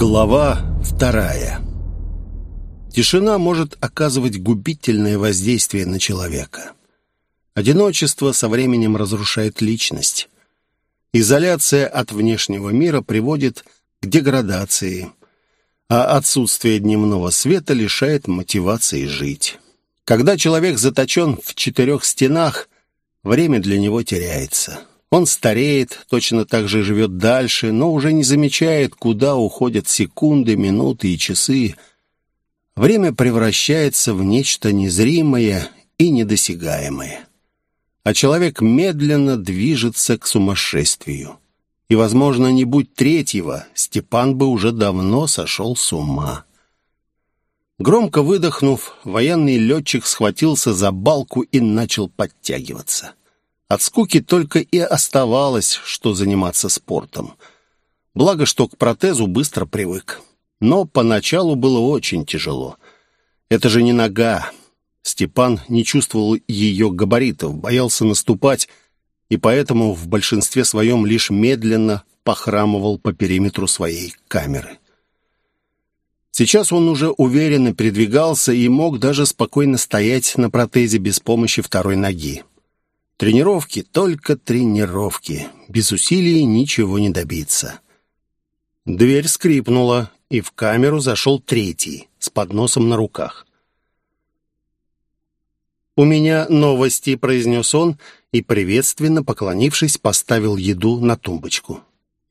Глава вторая Тишина может оказывать губительное воздействие на человека. Одиночество со временем разрушает личность. Изоляция от внешнего мира приводит к деградации, а отсутствие дневного света лишает мотивации жить. Когда человек заточен в четырех стенах, время для него теряется. Он стареет, точно так же живет дальше, но уже не замечает, куда уходят секунды, минуты и часы. Время превращается в нечто незримое и недосягаемое. А человек медленно движется к сумасшествию. И, возможно, не будь третьего, Степан бы уже давно сошел с ума. Громко выдохнув, военный летчик схватился за балку и начал подтягиваться. От скуки только и оставалось, что заниматься спортом. Благо, что к протезу быстро привык. Но поначалу было очень тяжело. Это же не нога. Степан не чувствовал ее габаритов, боялся наступать, и поэтому в большинстве своем лишь медленно похрамывал по периметру своей камеры. Сейчас он уже уверенно передвигался и мог даже спокойно стоять на протезе без помощи второй ноги. Тренировки, только тренировки. Без усилий ничего не добиться. Дверь скрипнула, и в камеру зашел третий, с подносом на руках. «У меня новости», — произнес он, и, приветственно поклонившись, поставил еду на тумбочку.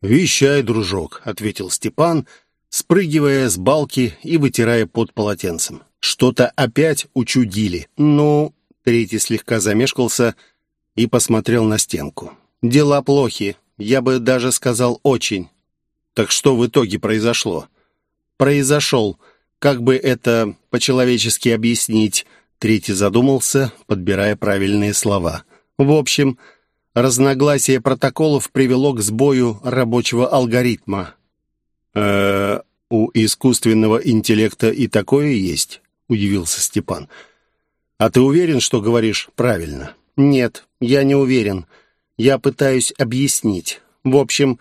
«Вещай, дружок», — ответил Степан, спрыгивая с балки и вытирая под полотенцем. «Что-то опять учудили». «Ну...» — третий слегка замешкался — и посмотрел на стенку. «Дела плохи, я бы даже сказал очень. Так что в итоге произошло?» «Произошел. Как бы это по-человечески объяснить?» Третий задумался, подбирая правильные слова. «В общем, разногласие протоколов привело к сбою рабочего алгоритма». «Э-э, у искусственного интеллекта и такое есть?» — удивился Степан. «А ты уверен, что говоришь правильно?» «Нет, я не уверен. Я пытаюсь объяснить. В общем,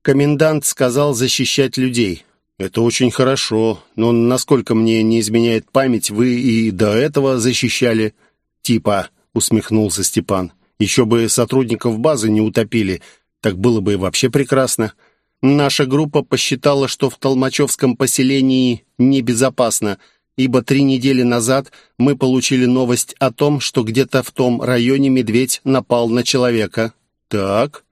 комендант сказал защищать людей». «Это очень хорошо, но, насколько мне не изменяет память, вы и до этого защищали...» «Типа», — усмехнулся Степан. «Еще бы сотрудников базы не утопили, так было бы вообще прекрасно. Наша группа посчитала, что в Толмачевском поселении небезопасно, ибо три недели назад мы получили новость о том, что где-то в том районе медведь напал на человека. Так.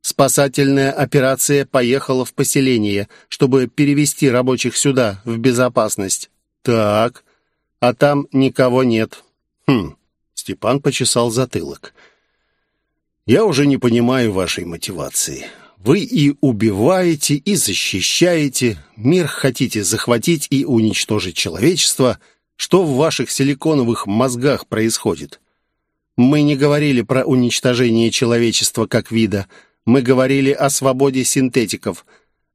Спасательная операция поехала в поселение, чтобы перевести рабочих сюда, в безопасность. Так. А там никого нет. Хм. Степан почесал затылок. Я уже не понимаю вашей мотивации. Вы и убиваете, и защищаете, мир хотите захватить и уничтожить человечество. Что в ваших силиконовых мозгах происходит? Мы не говорили про уничтожение человечества как вида. Мы говорили о свободе синтетиков.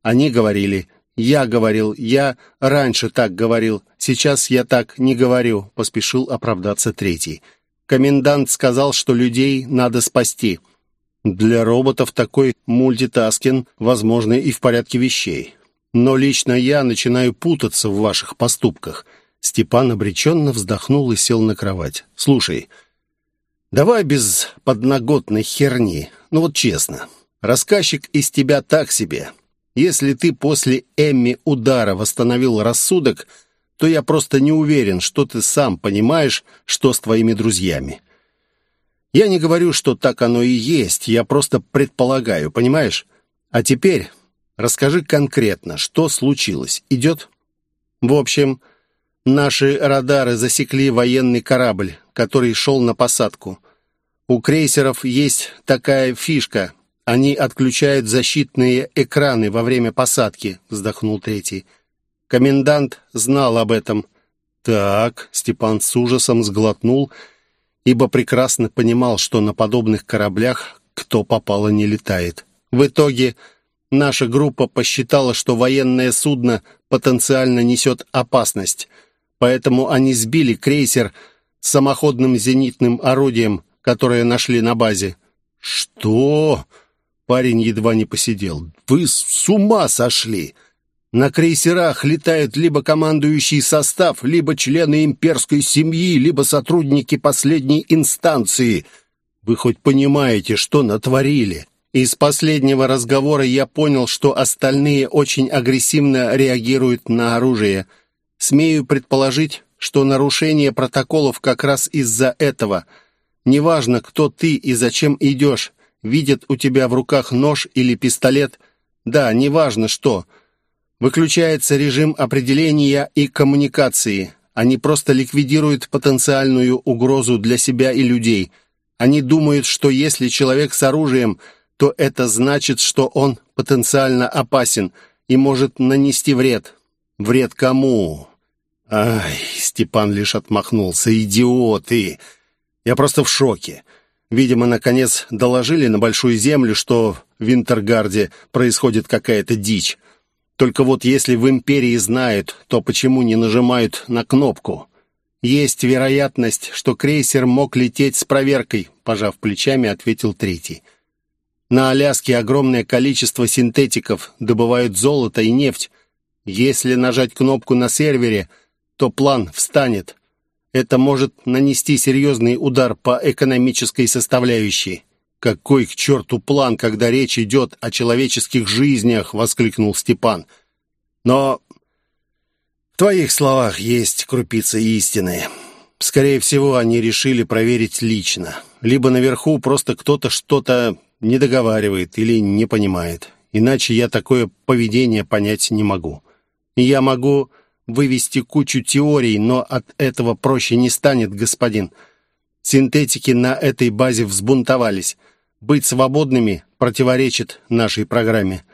Они говорили, я говорил, я раньше так говорил, сейчас я так не говорю, поспешил оправдаться третий. Комендант сказал, что людей надо спасти. Для роботов такой мультитаскин возможно и в порядке вещей. Но лично я начинаю путаться в ваших поступках. Степан обреченно вздохнул и сел на кровать. Слушай, давай без подноготной херни. Ну вот честно, рассказчик из тебя так себе. Если ты после Эмми удара восстановил рассудок, то я просто не уверен, что ты сам понимаешь, что с твоими друзьями. Я не говорю, что так оно и есть, я просто предполагаю, понимаешь? А теперь расскажи конкретно, что случилось. Идет? В общем, наши радары засекли военный корабль, который шел на посадку. У крейсеров есть такая фишка. Они отключают защитные экраны во время посадки, вздохнул третий. Комендант знал об этом. Так, Степан с ужасом сглотнул ибо прекрасно понимал, что на подобных кораблях кто попало не летает. В итоге наша группа посчитала, что военное судно потенциально несет опасность, поэтому они сбили крейсер с самоходным зенитным орудием, которое нашли на базе. «Что?» Парень едва не посидел. «Вы с ума сошли! На крейсерах летают либо командующий состав, либо члены имперской семьи, либо сотрудники последней инстанции. Вы хоть понимаете, что натворили? Из последнего разговора я понял, что остальные очень агрессивно реагируют на оружие. Смею предположить, что нарушение протоколов как раз из-за этого. Неважно, кто ты и зачем идешь, видят у тебя в руках нож или пистолет. Да, неважно что – Выключается режим определения и коммуникации. Они просто ликвидируют потенциальную угрозу для себя и людей. Они думают, что если человек с оружием, то это значит, что он потенциально опасен и может нанести вред. Вред кому? Ай, Степан лишь отмахнулся. Идиоты! Я просто в шоке. Видимо, наконец доложили на Большую Землю, что в Винтергарде происходит какая-то дичь. Только вот если в империи знают, то почему не нажимают на кнопку? Есть вероятность, что крейсер мог лететь с проверкой, пожав плечами, ответил третий. На Аляске огромное количество синтетиков добывают золото и нефть. Если нажать кнопку на сервере, то план встанет. Это может нанести серьезный удар по экономической составляющей. «Какой к черту план, когда речь идет о человеческих жизнях?» — воскликнул Степан. «Но в твоих словах есть крупица истины. Скорее всего, они решили проверить лично. Либо наверху просто кто-то что-то не договаривает или не понимает. Иначе я такое поведение понять не могу. я могу вывести кучу теорий, но от этого проще не станет, господин. Синтетики на этой базе взбунтовались. Быть свободными противоречит нашей программе.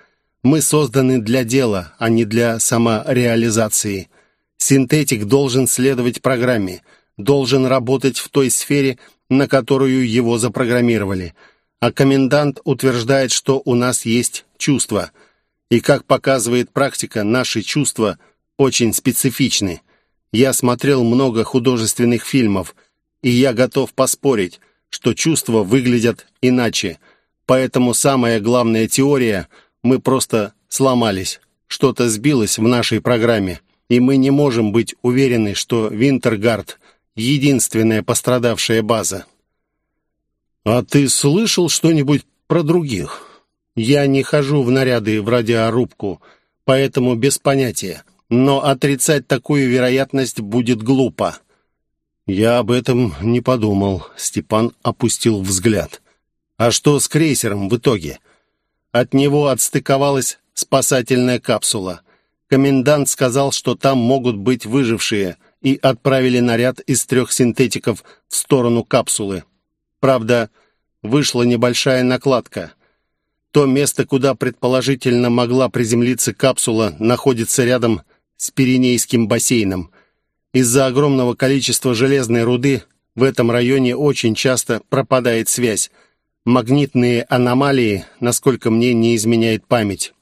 Мы созданы для дела, а не для самореализации. Синтетик должен следовать программе, должен работать в той сфере, на которую его запрограммировали. А комендант утверждает, что у нас есть чувства. И, как показывает практика, наши чувства очень специфичны. Я смотрел много художественных фильмов, и я готов поспорить, что чувства выглядят иначе. Поэтому самая главная теория – мы просто сломались. Что-то сбилось в нашей программе, и мы не можем быть уверены, что Винтергард – единственная пострадавшая база. «А ты слышал что-нибудь про других?» «Я не хожу в наряды в радиорубку, поэтому без понятия. Но отрицать такую вероятность будет глупо». «Я об этом не подумал», — Степан опустил взгляд. «А что с крейсером в итоге?» От него отстыковалась спасательная капсула. Комендант сказал, что там могут быть выжившие, и отправили наряд из трех синтетиков в сторону капсулы. Правда, вышла небольшая накладка. То место, куда предположительно могла приземлиться капсула, находится рядом с Пиренейским бассейном. Из-за огромного количества железной руды в этом районе очень часто пропадает связь. Магнитные аномалии, насколько мне не изменяет память.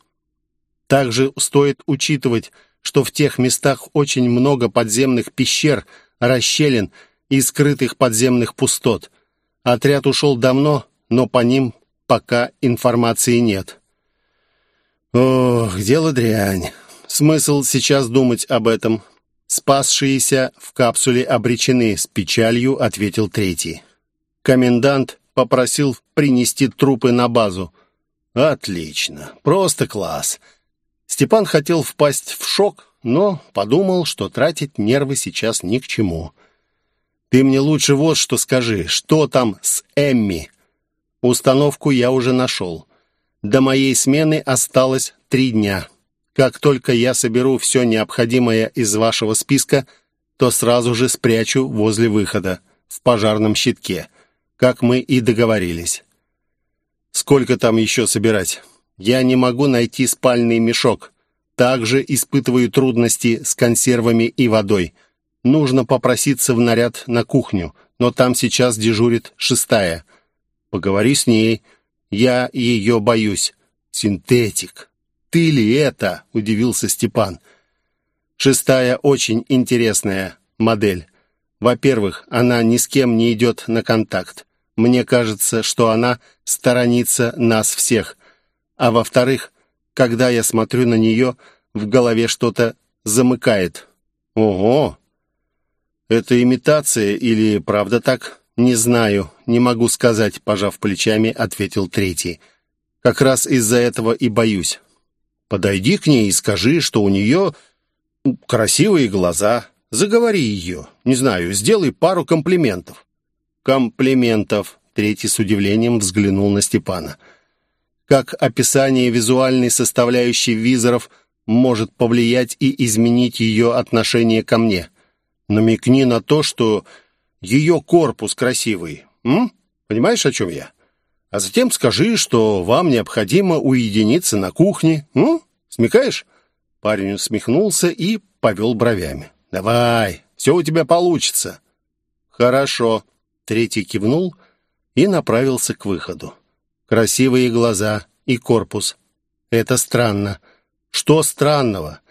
Также стоит учитывать, что в тех местах очень много подземных пещер, расщелин и скрытых подземных пустот. Отряд ушел давно, но по ним пока информации нет. Ох, дело дрянь. Смысл сейчас думать об этом. «Спасшиеся в капсуле обречены», — с печалью ответил третий. Комендант попросил принести трупы на базу. «Отлично, просто класс». Степан хотел впасть в шок, но подумал, что тратить нервы сейчас ни к чему. «Ты мне лучше вот что скажи, что там с Эмми?» «Установку я уже нашел. До моей смены осталось три дня». Как только я соберу все необходимое из вашего списка, то сразу же спрячу возле выхода, в пожарном щитке, как мы и договорились. Сколько там еще собирать? Я не могу найти спальный мешок. Также испытываю трудности с консервами и водой. Нужно попроситься в наряд на кухню, но там сейчас дежурит шестая. Поговори с ней. Я ее боюсь. Синтетик ты ли это?» – удивился Степан. «Шестая очень интересная модель. Во-первых, она ни с кем не идет на контакт. Мне кажется, что она сторонится нас всех. А во-вторых, когда я смотрю на нее, в голове что-то замыкает. Ого! Это имитация или правда так? Не знаю, не могу сказать, пожав плечами, ответил третий. Как раз из-за этого и боюсь. Подойди к ней и скажи, что у нее красивые глаза. Заговори ее. Не знаю, сделай пару комплиментов. Комплиментов. Третий с удивлением взглянул на Степана. Как описание визуальной составляющей визоров может повлиять и изменить ее отношение ко мне? Намекни на то, что ее корпус красивый. М? Понимаешь, о чем я? А затем скажи, что вам необходимо уединиться на кухне. М? Смекаешь?» Парень усмехнулся и повел бровями. «Давай, все у тебя получится». «Хорошо». Третий кивнул и направился к выходу. Красивые глаза и корпус. Это странно. Что странного?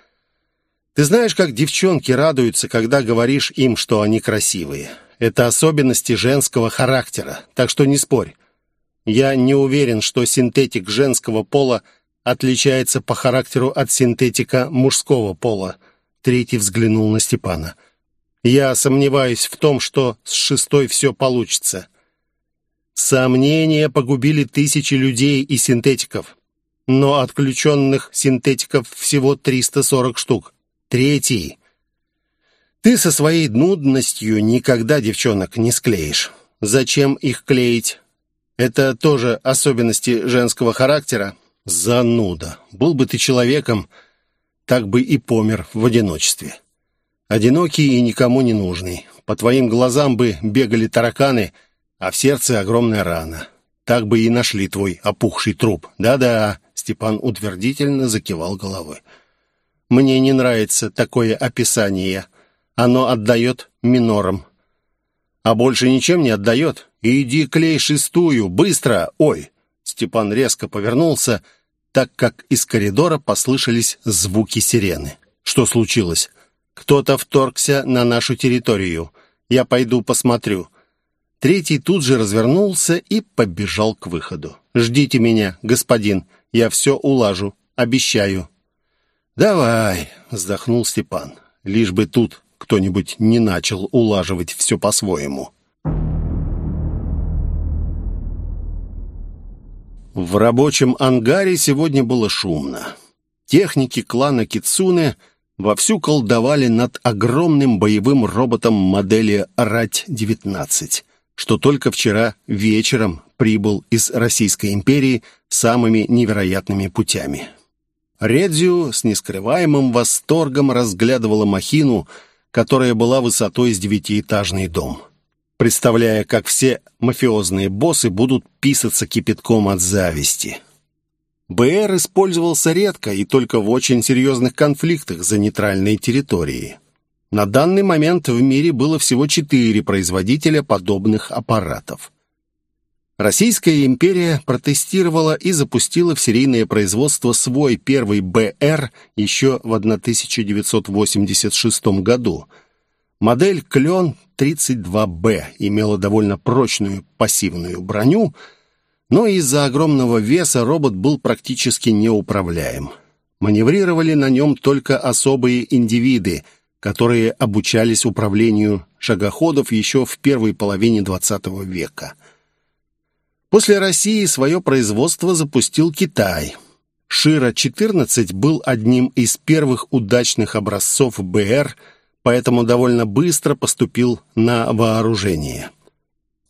Ты знаешь, как девчонки радуются, когда говоришь им, что они красивые. Это особенности женского характера, так что не спорь. Я не уверен, что синтетик женского пола отличается по характеру от синтетика мужского пола. Третий взглянул на Степана. Я сомневаюсь в том, что с шестой все получится. Сомнения погубили тысячи людей и синтетиков. Но отключенных синтетиков всего 340 штук. Третий. Ты со своей нудностью никогда девчонок не склеишь. Зачем их клеить? Это тоже особенности женского характера. Зануда. Был бы ты человеком, так бы и помер в одиночестве. Одинокий и никому не нужный. По твоим глазам бы бегали тараканы, а в сердце огромная рана. Так бы и нашли твой опухший труп. Да-да, Степан утвердительно закивал головой. Мне не нравится такое описание. Оно отдает минорам. А больше ничем не отдает. Иди клей шестую, быстро! Ой!» Степан резко повернулся, так как из коридора послышались звуки сирены. «Что случилось?» «Кто-то вторгся на нашу территорию. Я пойду посмотрю». Третий тут же развернулся и побежал к выходу. «Ждите меня, господин. Я все улажу. Обещаю». «Давай», — вздохнул Степан, — «лишь бы тут кто-нибудь не начал улаживать все по-своему». В рабочем ангаре сегодня было шумно. Техники клана Кицуне вовсю колдовали над огромным боевым роботом модели РАТь-19, что только вчера вечером прибыл из Российской империи самыми невероятными путями. Редзю с нескрываемым восторгом разглядывала махину, которая была высотой с девятиэтажный дом, представляя, как все мафиозные боссы будут писаться кипятком от зависти. БР использовался редко и только в очень серьезных конфликтах за нейтральные территории. На данный момент в мире было всего четыре производителя подобных аппаратов – Российская империя протестировала и запустила в серийное производство свой первый БР еще в 1986 году. Модель «Клен-32Б» имела довольно прочную пассивную броню, но из-за огромного веса робот был практически неуправляем. Маневрировали на нем только особые индивиды, которые обучались управлению шагоходов еще в первой половине XX века – После России свое производство запустил Китай. Шира-14 был одним из первых удачных образцов БР, поэтому довольно быстро поступил на вооружение.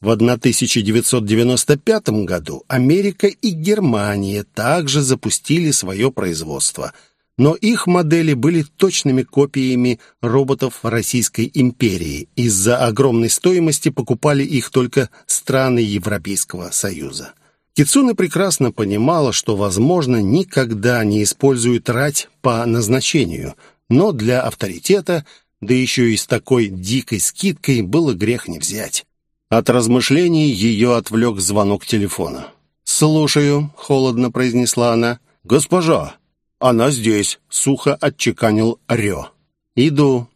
В 1995 году Америка и Германия также запустили свое производство – но их модели были точными копиями роботов Российской империи. Из-за огромной стоимости покупали их только страны Европейского Союза. Кицуна прекрасно понимала, что, возможно, никогда не использует рать по назначению, но для авторитета, да еще и с такой дикой скидкой, было грех не взять. От размышлений ее отвлек звонок телефона. «Слушаю», — холодно произнесла она. «Госпожа, «Она здесь», — сухо отчеканил Рё. «Иду».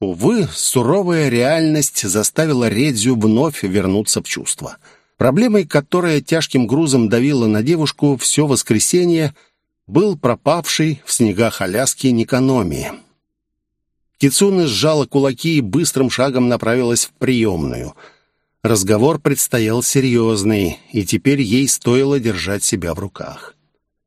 Увы, суровая реальность заставила Редзю вновь вернуться в чувство. Проблемой, которая тяжким грузом давила на девушку все воскресенье, был пропавший в снегах Аляски Никономи. Кицуна сжала кулаки и быстрым шагом направилась в приемную. Разговор предстоял серьезный, и теперь ей стоило держать себя в руках.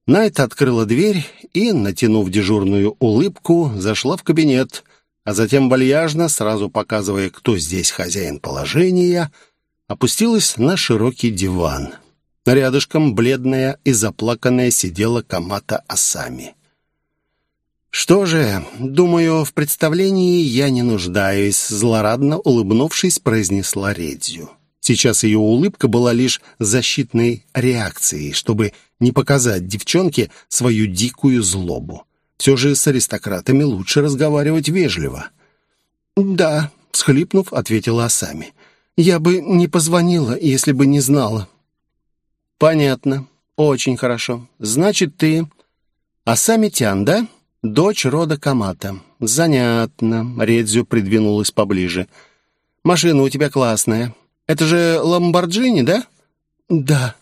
Найт открыла дверь и, натянув дежурную улыбку, зашла в кабинет, а затем вальяжно, сразу показывая, кто здесь хозяин положения, опустилась на широкий диван. Рядышком бледная и заплаканная сидела Камата Асами. «Что же, думаю, в представлении я не нуждаюсь», злорадно улыбнувшись, произнесла Редзю. Сейчас ее улыбка была лишь защитной реакцией, чтобы не показать девчонке свою дикую злобу. Все же с аристократами лучше разговаривать вежливо. «Да», — всхлипнув, ответила Асами. «Я бы не позвонила, если бы не знала». «Понятно. Очень хорошо. Значит, ты Асами Тян, да?» Дочь рода Камата. Занятно. Редзю придвинулась поближе. Машина у тебя классная. Это же Ламборджини, да? Да.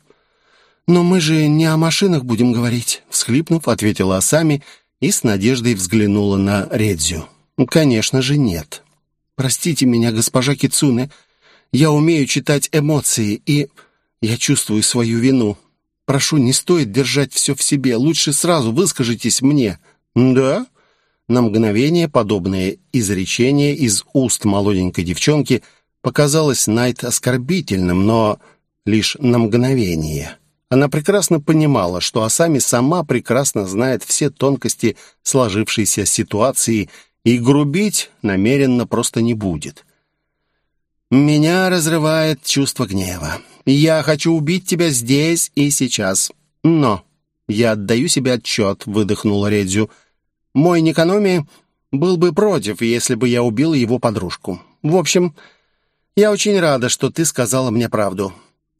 Но мы же не о машинах будем говорить, всхлипнув, ответила Асами и с надеждой взглянула на Редзю. Конечно же, нет. Простите меня, госпожа Кицуне. Я умею читать эмоции, и я чувствую свою вину. Прошу, не стоит держать все в себе. Лучше сразу выскажитесь мне. «Да?» На мгновение подобное изречение из уст молоденькой девчонки показалось Найт оскорбительным, но лишь на мгновение. Она прекрасно понимала, что Асами сама прекрасно знает все тонкости сложившейся ситуации и грубить намеренно просто не будет. «Меня разрывает чувство гнева. Я хочу убить тебя здесь и сейчас. Но я отдаю себе отчет», — выдохнула Редзю, — мой Никономи был бы против, если бы я убил его подружку. В общем, я очень рада, что ты сказала мне правду.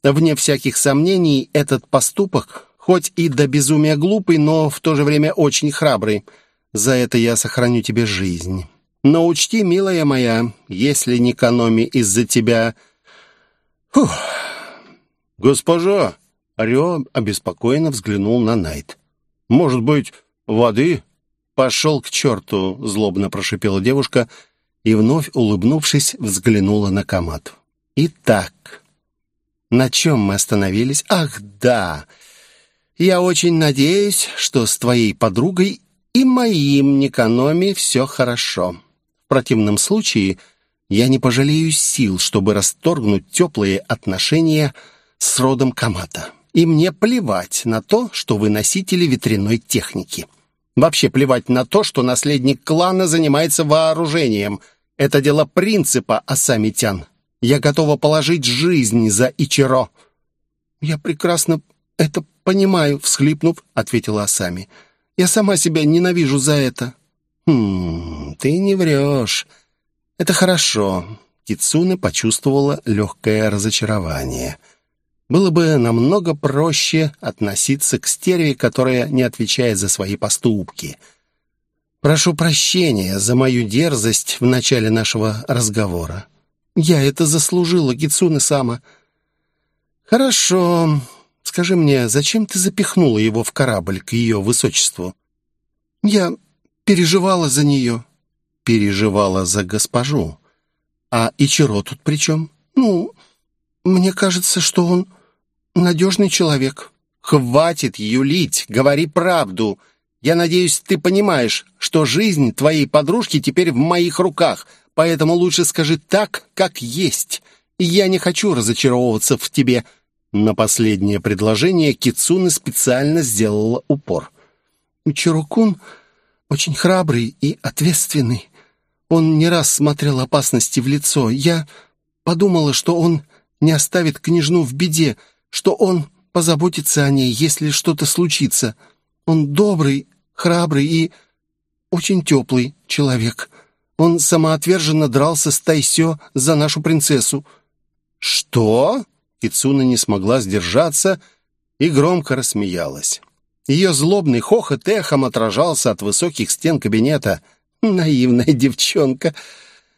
Вне всяких сомнений, этот поступок, хоть и до безумия глупый, но в то же время очень храбрый. За это я сохраню тебе жизнь. Но учти, милая моя, если Никономи из-за тебя... Фух. «Госпожа!» Рё обеспокоенно взглянул на Найт. «Может быть, воды?» «Пошел к черту!» — злобно прошипела девушка и, вновь улыбнувшись, взглянула на Камат. «Итак, на чем мы остановились? Ах, да! Я очень надеюсь, что с твоей подругой и моим Никономи все хорошо. В противном случае я не пожалею сил, чтобы расторгнуть теплые отношения с родом Камата. И мне плевать на то, что вы носители ветряной техники». Вообще плевать на то, что наследник клана занимается вооружением. Это дело принципа, Асамитян. Я готова положить жизнь за Ичиро». «Я прекрасно это понимаю», — всхлипнув, ответила Асами. «Я сама себя ненавижу за это». «Хм, ты не врешь. Это хорошо». Кицуне почувствовала легкое разочарование. Было бы намного проще относиться к стерве, которая не отвечает за свои поступки. Прошу прощения за мою дерзость в начале нашего разговора. Я это заслужила, Кицуне-сама. Хорошо. Скажи мне, зачем ты запихнула его в корабль к ее высочеству? Я переживала за нее. Переживала за госпожу. А Ичиро тут при чем? Ну, мне кажется, что он надежный человек». «Хватит юлить, говори правду. Я надеюсь, ты понимаешь, что жизнь твоей подружки теперь в моих руках, поэтому лучше скажи так, как есть. Я не хочу разочаровываться в тебе». На последнее предложение Кицуна специально сделала упор. «Чирокун очень храбрый и ответственный. Он не раз смотрел опасности в лицо. Я подумала, что он не оставит княжну в беде, что он позаботится о ней, если что-то случится. Он добрый, храбрый и очень теплый человек. Он самоотверженно дрался с Тайсё за нашу принцессу». «Что?» Кицуна не смогла сдержаться и громко рассмеялась. Ее злобный хохот эхом отражался от высоких стен кабинета. «Наивная девчонка!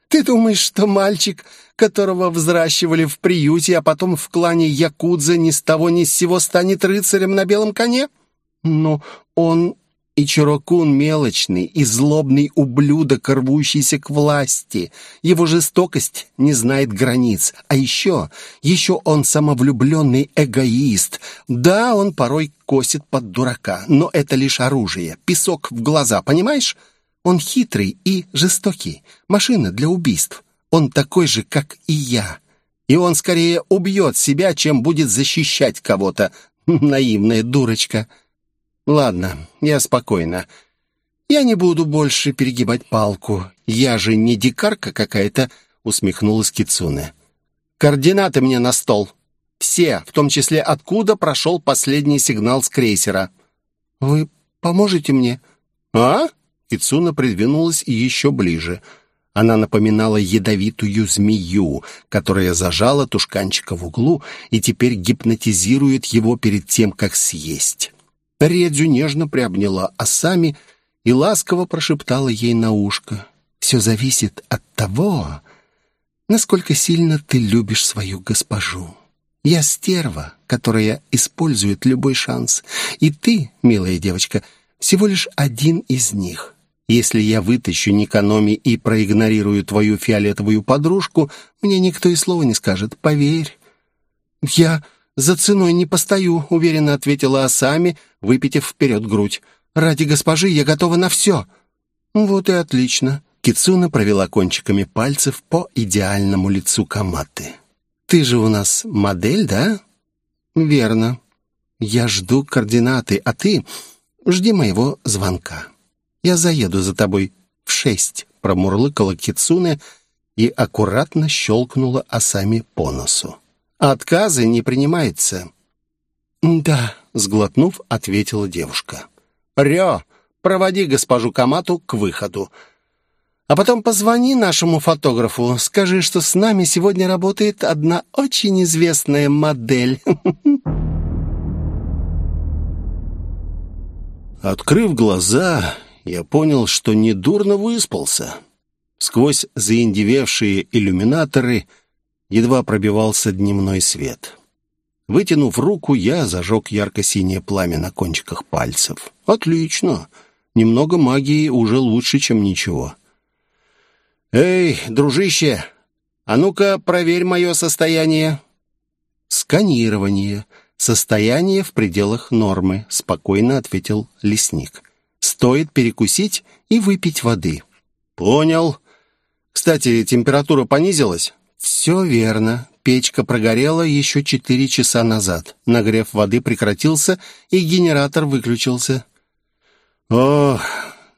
Ты думаешь, что мальчик которого взращивали в приюте, а потом в клане Якудза ни с того ни с сего станет рыцарем на белом коне? Но он и Чурокун мелочный и злобный ублюдок, рвущийся к власти. Его жестокость не знает границ. А еще, еще он самовлюбленный эгоист. Да, он порой косит под дурака, но это лишь оружие, песок в глаза, понимаешь? Он хитрый и жестокий, машина для убийств. Он такой же, как и я. И он скорее убьет себя, чем будет защищать кого-то. Наивная дурочка. Ладно, я спокойна. Я не буду больше перегибать палку. Я же не дикарка какая-то, усмехнулась Кицуне. Координаты мне на стол. Все, в том числе откуда прошел последний сигнал с крейсера. Вы поможете мне? А? Кицуна придвинулась еще ближе. Она напоминала ядовитую змею, которая зажала тушканчика в углу и теперь гипнотизирует его перед тем, как съесть. Редзю нежно приобняла Асами и ласково прошептала ей на ушко. «Все зависит от того, насколько сильно ты любишь свою госпожу. Я стерва, которая использует любой шанс, и ты, милая девочка, всего лишь один из них. Если я вытащу Никономи и проигнорирую твою фиолетовую подружку, мне никто и слова не скажет, поверь». «Я за ценой не постою», — уверенно ответила Асами, выпитив вперед грудь. «Ради госпожи я готова на все». «Вот и отлично». Кицуна провела кончиками пальцев по идеальному лицу Каматы. «Ты же у нас модель, да?» «Верно. Я жду координаты, а ты жди моего звонка. Я заеду за тобой в шесть», — промурлыкала Кицуна и аккуратно щелкнула Асами по носу. Отказы не принимаются». «Да», — сглотнув, ответила девушка. «Рё, проводи госпожу Камату к выходу. А потом позвони нашему фотографу, скажи, что с нами сегодня работает одна очень известная модель». Открыв глаза, я понял, что недурно выспался. Сквозь заиндевевшие иллюминаторы — едва пробивался дневной свет. Вытянув руку, я зажег ярко-синее пламя на кончиках пальцев. «Отлично! Немного магии уже лучше, чем ничего». «Эй, дружище, а ну-ка проверь мое состояние». «Сканирование. Состояние в пределах нормы», — спокойно ответил лесник. «Стоит перекусить и выпить воды». «Понял. Кстати, температура понизилась?» «Все верно. Печка прогорела еще четыре часа назад. Нагрев воды прекратился, и генератор выключился». «Ох,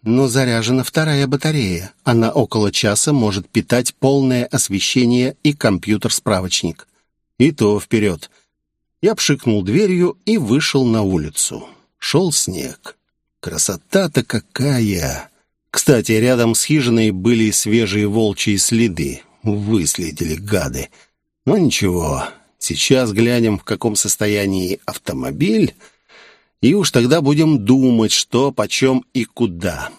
но заряжена вторая батарея. Она около часа может питать полное освещение и компьютер-справочник». «И то вперед». Я пшикнул дверью и вышел на улицу. Шел снег. Красота-то какая! Кстати, рядом с хижиной были свежие волчьи следы. Выследили, гады. Но ничего, сейчас глянем, в каком состоянии автомобиль, и уж тогда будем думать, что, почем и куда.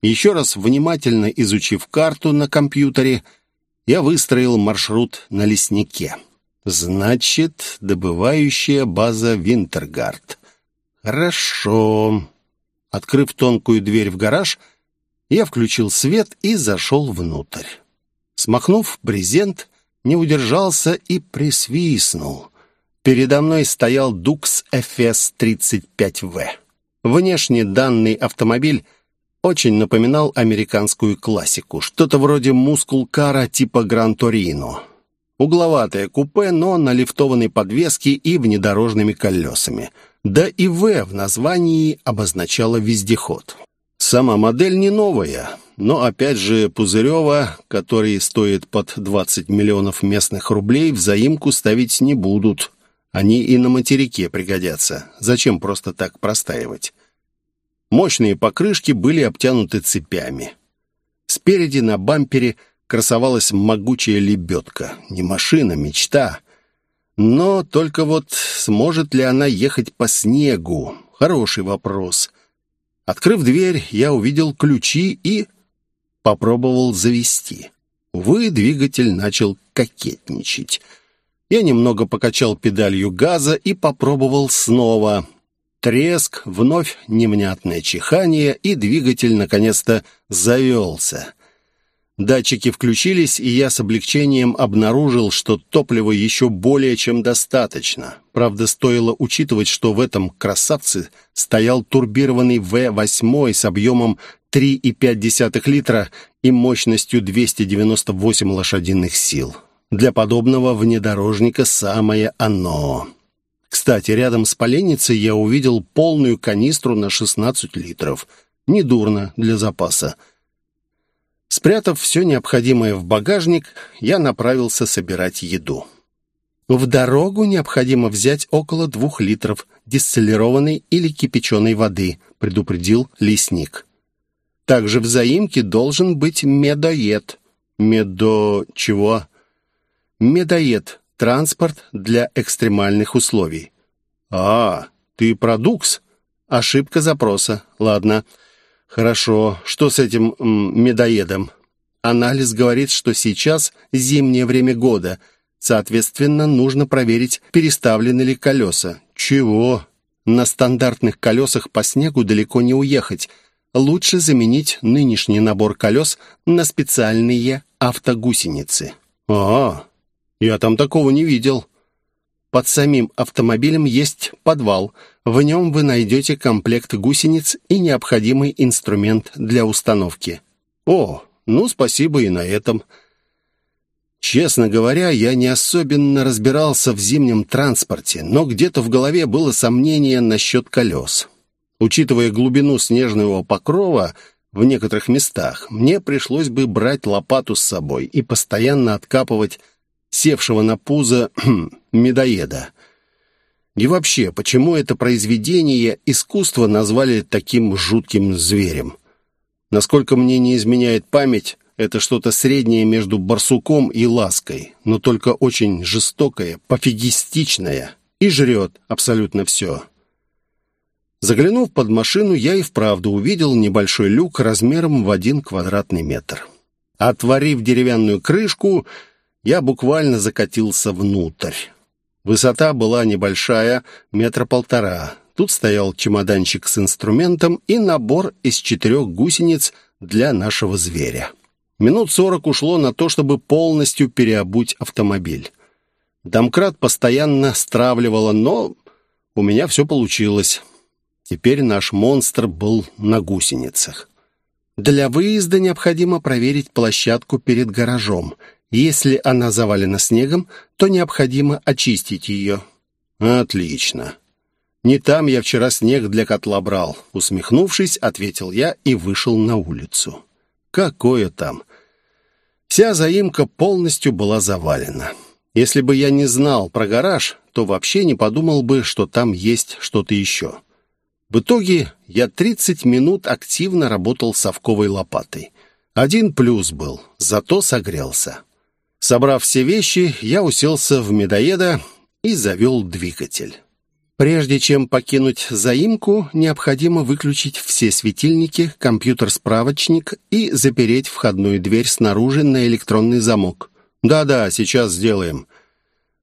Еще раз внимательно изучив карту на компьютере, я выстроил маршрут на леснике. Значит, добывающая база Винтергард. Хорошо. Открыв тонкую дверь в гараж, я включил свет и зашел внутрь. Смахнув брезент, не удержался и присвистнул. Передо мной стоял Dux FS-35V. Внешне данный автомобиль очень напоминал американскую классику, что-то вроде мускул-кара типа Гран-Торино. Угловатое купе, но на лифтованной подвеске и внедорожными колесами. Да и «В» в названии обозначало вездеход. Сама модель не новая, но опять же Пузырева, который стоит под 20 миллионов местных рублей, в заимку ставить не будут. Они и на материке пригодятся. Зачем просто так простаивать? Мощные покрышки были обтянуты цепями. Спереди на бампере красовалась могучая лебедка. Не машина, мечта. Но только вот сможет ли она ехать по снегу? Хороший вопрос. Открыв дверь, я увидел ключи и попробовал завести. Увы, двигатель начал кокетничать. Я немного покачал педалью газа и попробовал снова. треск, вновь невнятное чихание, и двигатель наконец-то завелся. Датчики включились, и я с облегчением обнаружил, что топлива еще более чем достаточно. Правда, стоило учитывать, что в этом красавце стоял турбированный В-8 с объемом 3,5 литра и мощностью 298 лошадиных сил. Для подобного внедорожника самое оно. Кстати, рядом с поленницей я увидел полную канистру на 16 литров. Недурно для запаса. Спрятав все необходимое в багажник, я направился собирать еду. В дорогу необходимо взять около двух литров дистиллированной или кипяченой воды, предупредил лесник. Также в заимке должен быть медоед. Медо... чего? Медоед. Транспорт для экстремальных условий. А, ты продукс? Ошибка запроса. Ладно. «Хорошо. Что с этим м, медоедом?» «Анализ говорит, что сейчас зимнее время года. Соответственно, нужно проверить, переставлены ли колеса». «Чего?» «На стандартных колесах по снегу далеко не уехать. Лучше заменить нынешний набор колес на специальные автогусеницы». «А, я там такого не видел». Под самим автомобилем есть подвал. В нем вы найдете комплект гусениц и необходимый инструмент для установки. О, ну спасибо и на этом. Честно говоря, я не особенно разбирался в зимнем транспорте, но где-то в голове было сомнение насчет колес. Учитывая глубину снежного покрова в некоторых местах, мне пришлось бы брать лопату с собой и постоянно откапывать севшего на пузо медоеда. И вообще, почему это произведение искусства назвали таким жутким зверем? Насколько мне не изменяет память, это что-то среднее между барсуком и лаской, но только очень жестокое, пофигистичное и жрет абсолютно все. Заглянув под машину, я и вправду увидел небольшой люк размером в один квадратный метр. Отворив деревянную крышку, я буквально закатился внутрь. Высота была небольшая, метра полтора. Тут стоял чемоданчик с инструментом и набор из четырех гусениц для нашего зверя. Минут сорок ушло на то, чтобы полностью переобуть автомобиль. Домкрат постоянно стравливало, но у меня все получилось. Теперь наш монстр был на гусеницах. Для выезда необходимо проверить площадку перед гаражом — если она завалена снегом, то необходимо очистить ее». «Отлично. Не там я вчера снег для котла брал», — усмехнувшись, ответил я и вышел на улицу. «Какое там?» Вся заимка полностью была завалена. Если бы я не знал про гараж, то вообще не подумал бы, что там есть что-то еще. В итоге я 30 минут активно работал совковой лопатой. Один плюс был, зато согрелся. Собрав все вещи, я уселся в медоеда и завел двигатель. Прежде чем покинуть заимку, необходимо выключить все светильники, компьютер-справочник и запереть входную дверь снаружи на электронный замок. Да-да, сейчас сделаем.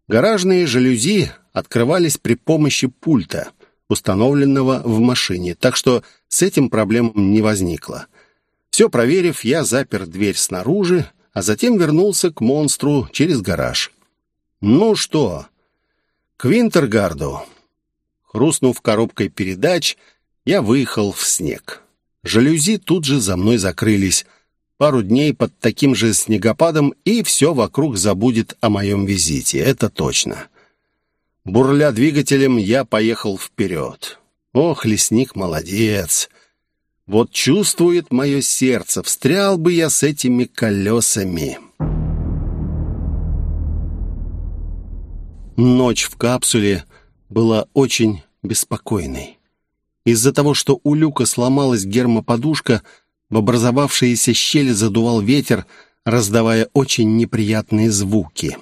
Гаражные жалюзи открывались при помощи пульта, установленного в машине, так что с этим проблем не возникло. Все проверив, я запер дверь снаружи, а затем вернулся к монстру через гараж. «Ну что, к Винтергарду?» Хрустнув коробкой передач, я выехал в снег. Жалюзи тут же за мной закрылись. Пару дней под таким же снегопадом, и все вокруг забудет о моем визите, это точно. Бурля двигателем, я поехал вперед. Ох, лесник молодец! Вот чувствует мое сердце, встрял бы я с этими колесами. Ночь в капсуле была очень беспокойной. Из-за того, что у люка сломалась гермоподушка, в образовавшиеся щели задувал ветер, раздавая очень неприятные звуки.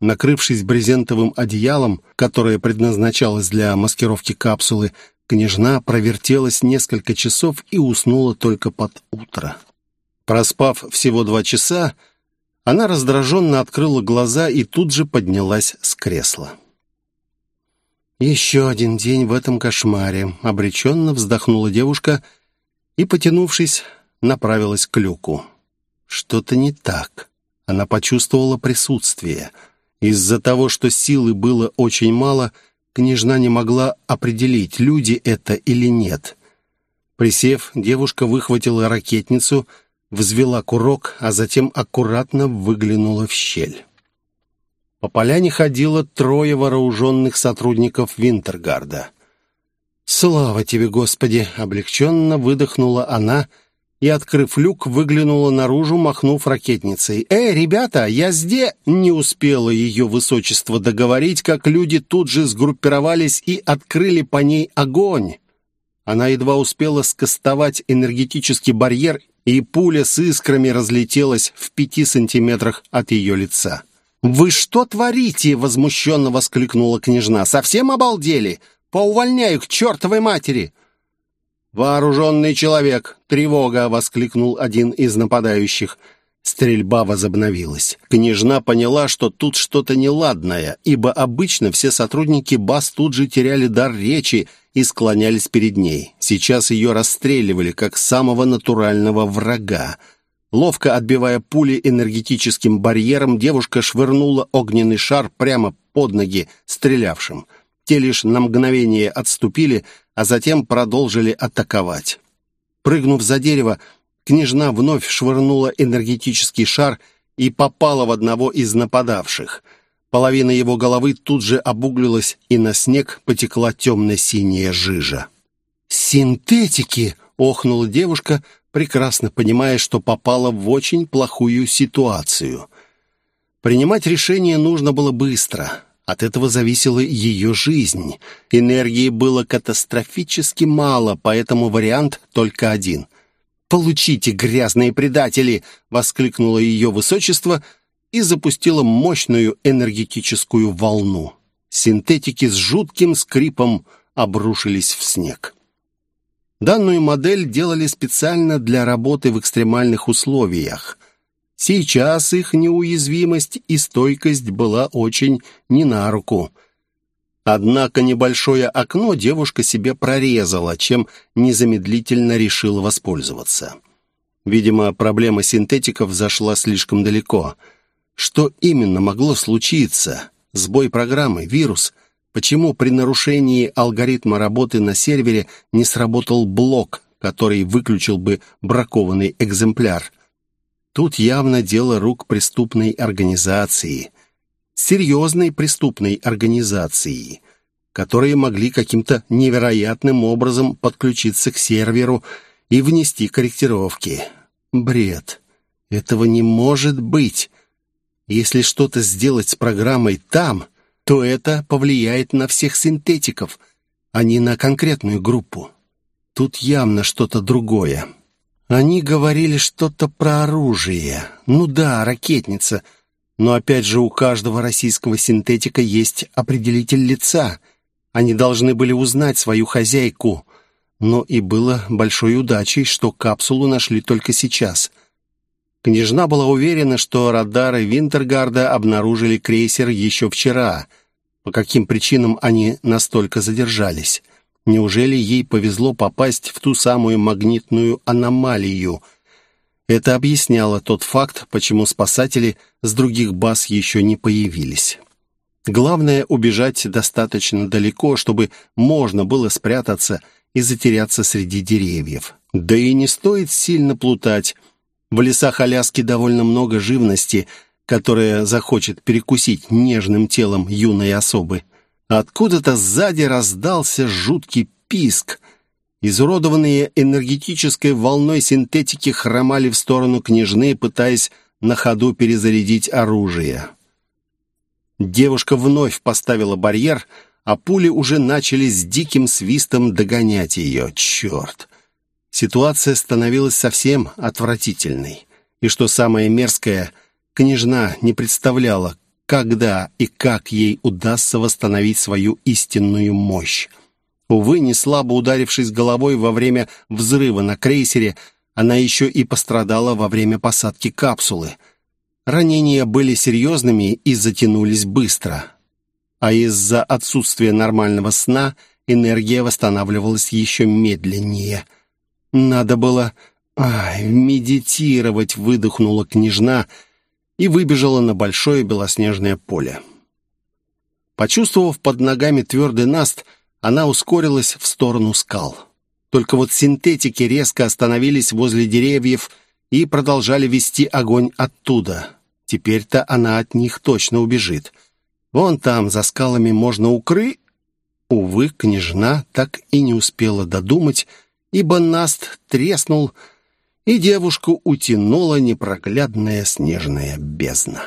Накрывшись брезентовым одеялом, которое предназначалось для маскировки капсулы, Княжна провертелась несколько часов и уснула только под утро. Проспав всего два часа, она раздраженно открыла глаза и тут же поднялась с кресла. «Еще один день в этом кошмаре», — обреченно вздохнула девушка и, потянувшись, направилась к люку. Что-то не так. Она почувствовала присутствие. Из-за того, что силы было очень мало, княжна не могла определить, люди это или нет. Присев, девушка выхватила ракетницу, взвела курок, а затем аккуратно выглянула в щель. По поляне ходило трое вооруженных сотрудников Винтергарда. «Слава тебе, Господи!» — облегченно выдохнула она и, открыв люк, выглянула наружу, махнув ракетницей. «Эй, ребята, я здесь!» Не успела ее высочество договорить, как люди тут же сгруппировались и открыли по ней огонь. Она едва успела скостовать энергетический барьер, и пуля с искрами разлетелась в пяти сантиметрах от ее лица. «Вы что творите?» — возмущенно воскликнула княжна. «Совсем обалдели? Поувольняю к чертовой матери!» «Вооруженный человек! Тревога!» — воскликнул один из нападающих. Стрельба возобновилась. Княжна поняла, что тут что-то неладное, ибо обычно все сотрудники БАС тут же теряли дар речи и склонялись перед ней. Сейчас ее расстреливали как самого натурального врага. Ловко отбивая пули энергетическим барьером, девушка швырнула огненный шар прямо под ноги стрелявшим. Те лишь на мгновение отступили, а затем продолжили атаковать. Прыгнув за дерево, княжна вновь швырнула энергетический шар и попала в одного из нападавших — Половина его головы тут же обуглилась, и на снег потекла темно-синяя жижа. «Синтетики!» — охнула девушка, прекрасно понимая, что попала в очень плохую ситуацию. Принимать решение нужно было быстро. От этого зависела ее жизнь. Энергии было катастрофически мало, поэтому вариант только один. «Получите, грязные предатели!» — воскликнуло ее высочество — и запустила мощную энергетическую волну. Синтетики с жутким скрипом обрушились в снег. Данную модель делали специально для работы в экстремальных условиях. Сейчас их неуязвимость и стойкость была очень не на руку. Однако небольшое окно девушка себе прорезала, чем незамедлительно решила воспользоваться. Видимо, проблема синтетиков зашла слишком далеко — что именно могло случиться? Сбой программы, вирус? Почему при нарушении алгоритма работы на сервере не сработал блок, который выключил бы бракованный экземпляр? Тут явно дело рук преступной организации. Серьезной преступной организации, которые могли каким-то невероятным образом подключиться к серверу и внести корректировки. Бред. Этого не может быть. Если что-то сделать с программой там, то это повлияет на всех синтетиков, а не на конкретную группу. Тут явно что-то другое. Они говорили что-то про оружие. Ну да, ракетница. Но опять же у каждого российского синтетика есть определитель лица. Они должны были узнать свою хозяйку. Но и было большой удачей, что капсулу нашли только сейчас. Княжна была уверена, что радары Винтергарда обнаружили крейсер еще вчера. По каким причинам они настолько задержались? Неужели ей повезло попасть в ту самую магнитную аномалию? Это объясняло тот факт, почему спасатели с других баз еще не появились. Главное — убежать достаточно далеко, чтобы можно было спрятаться и затеряться среди деревьев. Да и не стоит сильно плутать — в лесах Аляски довольно много живности, которая захочет перекусить нежным телом юной особы. Откуда-то сзади раздался жуткий писк. Изуродованные энергетической волной синтетики хромали в сторону княжны, пытаясь на ходу перезарядить оружие. Девушка вновь поставила барьер, а пули уже начали с диким свистом догонять ее. Черт! Ситуация становилась совсем отвратительной. И что самое мерзкое, княжна не представляла, когда и как ей удастся восстановить свою истинную мощь. Увы, не слабо ударившись головой во время взрыва на крейсере, она еще и пострадала во время посадки капсулы. Ранения были серьезными и затянулись быстро. а из-за отсутствия нормального сна энергия восстанавливалась еще медленнее. Надо было... Ай, медитировать, выдохнула княжна и выбежала на большое белоснежное поле. Почувствовав под ногами твердый наст, она ускорилась в сторону скал. Только вот синтетики резко остановились возле деревьев и продолжали вести огонь оттуда. Теперь-то она от них точно убежит. Вон там, за скалами, можно укры... Увы, княжна так и не успела додумать, ибо наст треснул, и девушку утянула непроглядная снежная бездна.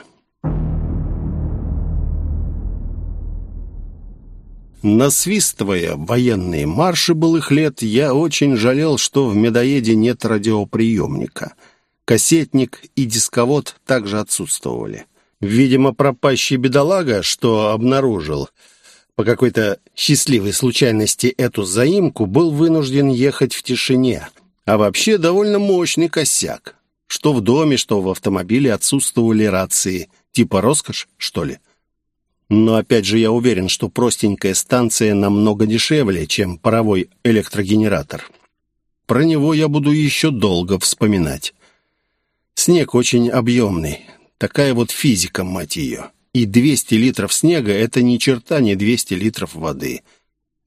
Насвистывая военные марши былых лет, я очень жалел, что в медоеде нет радиоприемника. Кассетник и дисковод также отсутствовали. Видимо, пропащий бедолага, что обнаружил по какой-то счастливой случайности эту заимку, был вынужден ехать в тишине. А вообще довольно мощный косяк. Что в доме, что в автомобиле отсутствовали рации. Типа роскошь, что ли? Но опять же я уверен, что простенькая станция намного дешевле, чем паровой электрогенератор. Про него я буду еще долго вспоминать. Снег очень объемный. Такая вот физика, мать ее. И 200 литров снега — это ни черта не 200 литров воды.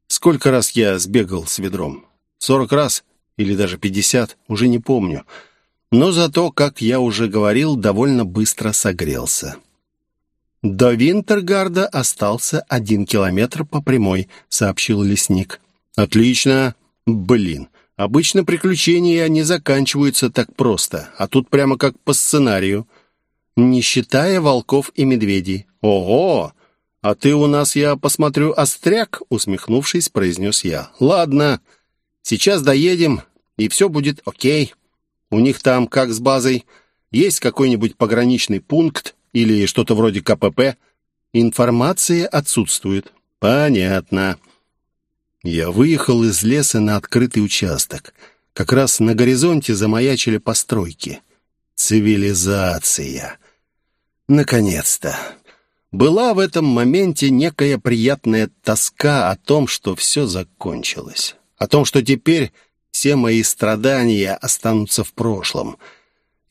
Сколько раз я сбегал с ведром? 40 раз? Или даже 50? Уже не помню. Но зато, как я уже говорил, довольно быстро согрелся. «До Винтергарда остался один километр по прямой», — сообщил лесник. «Отлично. Блин, обычно приключения не заканчиваются так просто, а тут прямо как по сценарию. Не считая волков и медведей». «Ого! А ты у нас, я посмотрю, остряк?» — усмехнувшись, произнес я. «Ладно, сейчас доедем, и все будет окей. У них там как с базой? Есть какой-нибудь пограничный пункт?» Или что-то вроде КПП? Информация отсутствует. Понятно. Я выехал из леса на открытый участок. Как раз на горизонте замаячили постройки. Цивилизация. Наконец-то. Была в этом моменте некая приятная тоска о том, что все закончилось. О том, что теперь все мои страдания останутся в прошлом —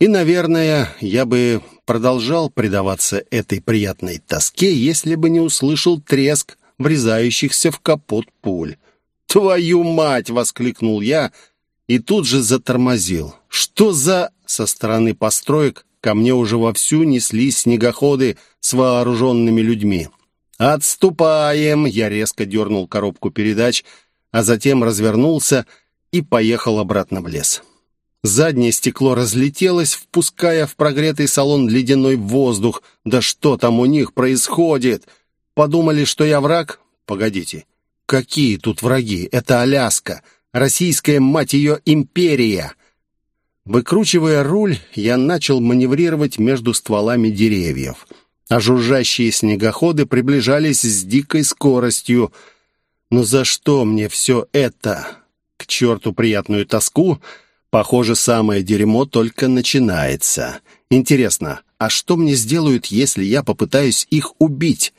и, наверное, я бы продолжал предаваться этой приятной тоске, если бы не услышал треск врезающихся в капот пуль. «Твою мать!» — воскликнул я и тут же затормозил. «Что за...» Со стороны построек ко мне уже вовсю неслись снегоходы с вооруженными людьми. «Отступаем!» — я резко дернул коробку передач, а затем развернулся и поехал обратно в лес. Заднее стекло разлетелось, впуская в прогретый салон ледяной воздух. Да что там у них происходит? Подумали, что я враг? Погодите. Какие тут враги? Это Аляска. Российская, мать ее, империя. Выкручивая руль, я начал маневрировать между стволами деревьев. А жужжащие снегоходы приближались с дикой скоростью. Но за что мне все это? К черту приятную тоску — Похоже, самое дерьмо только начинается. Интересно, а что мне сделают, если я попытаюсь их убить?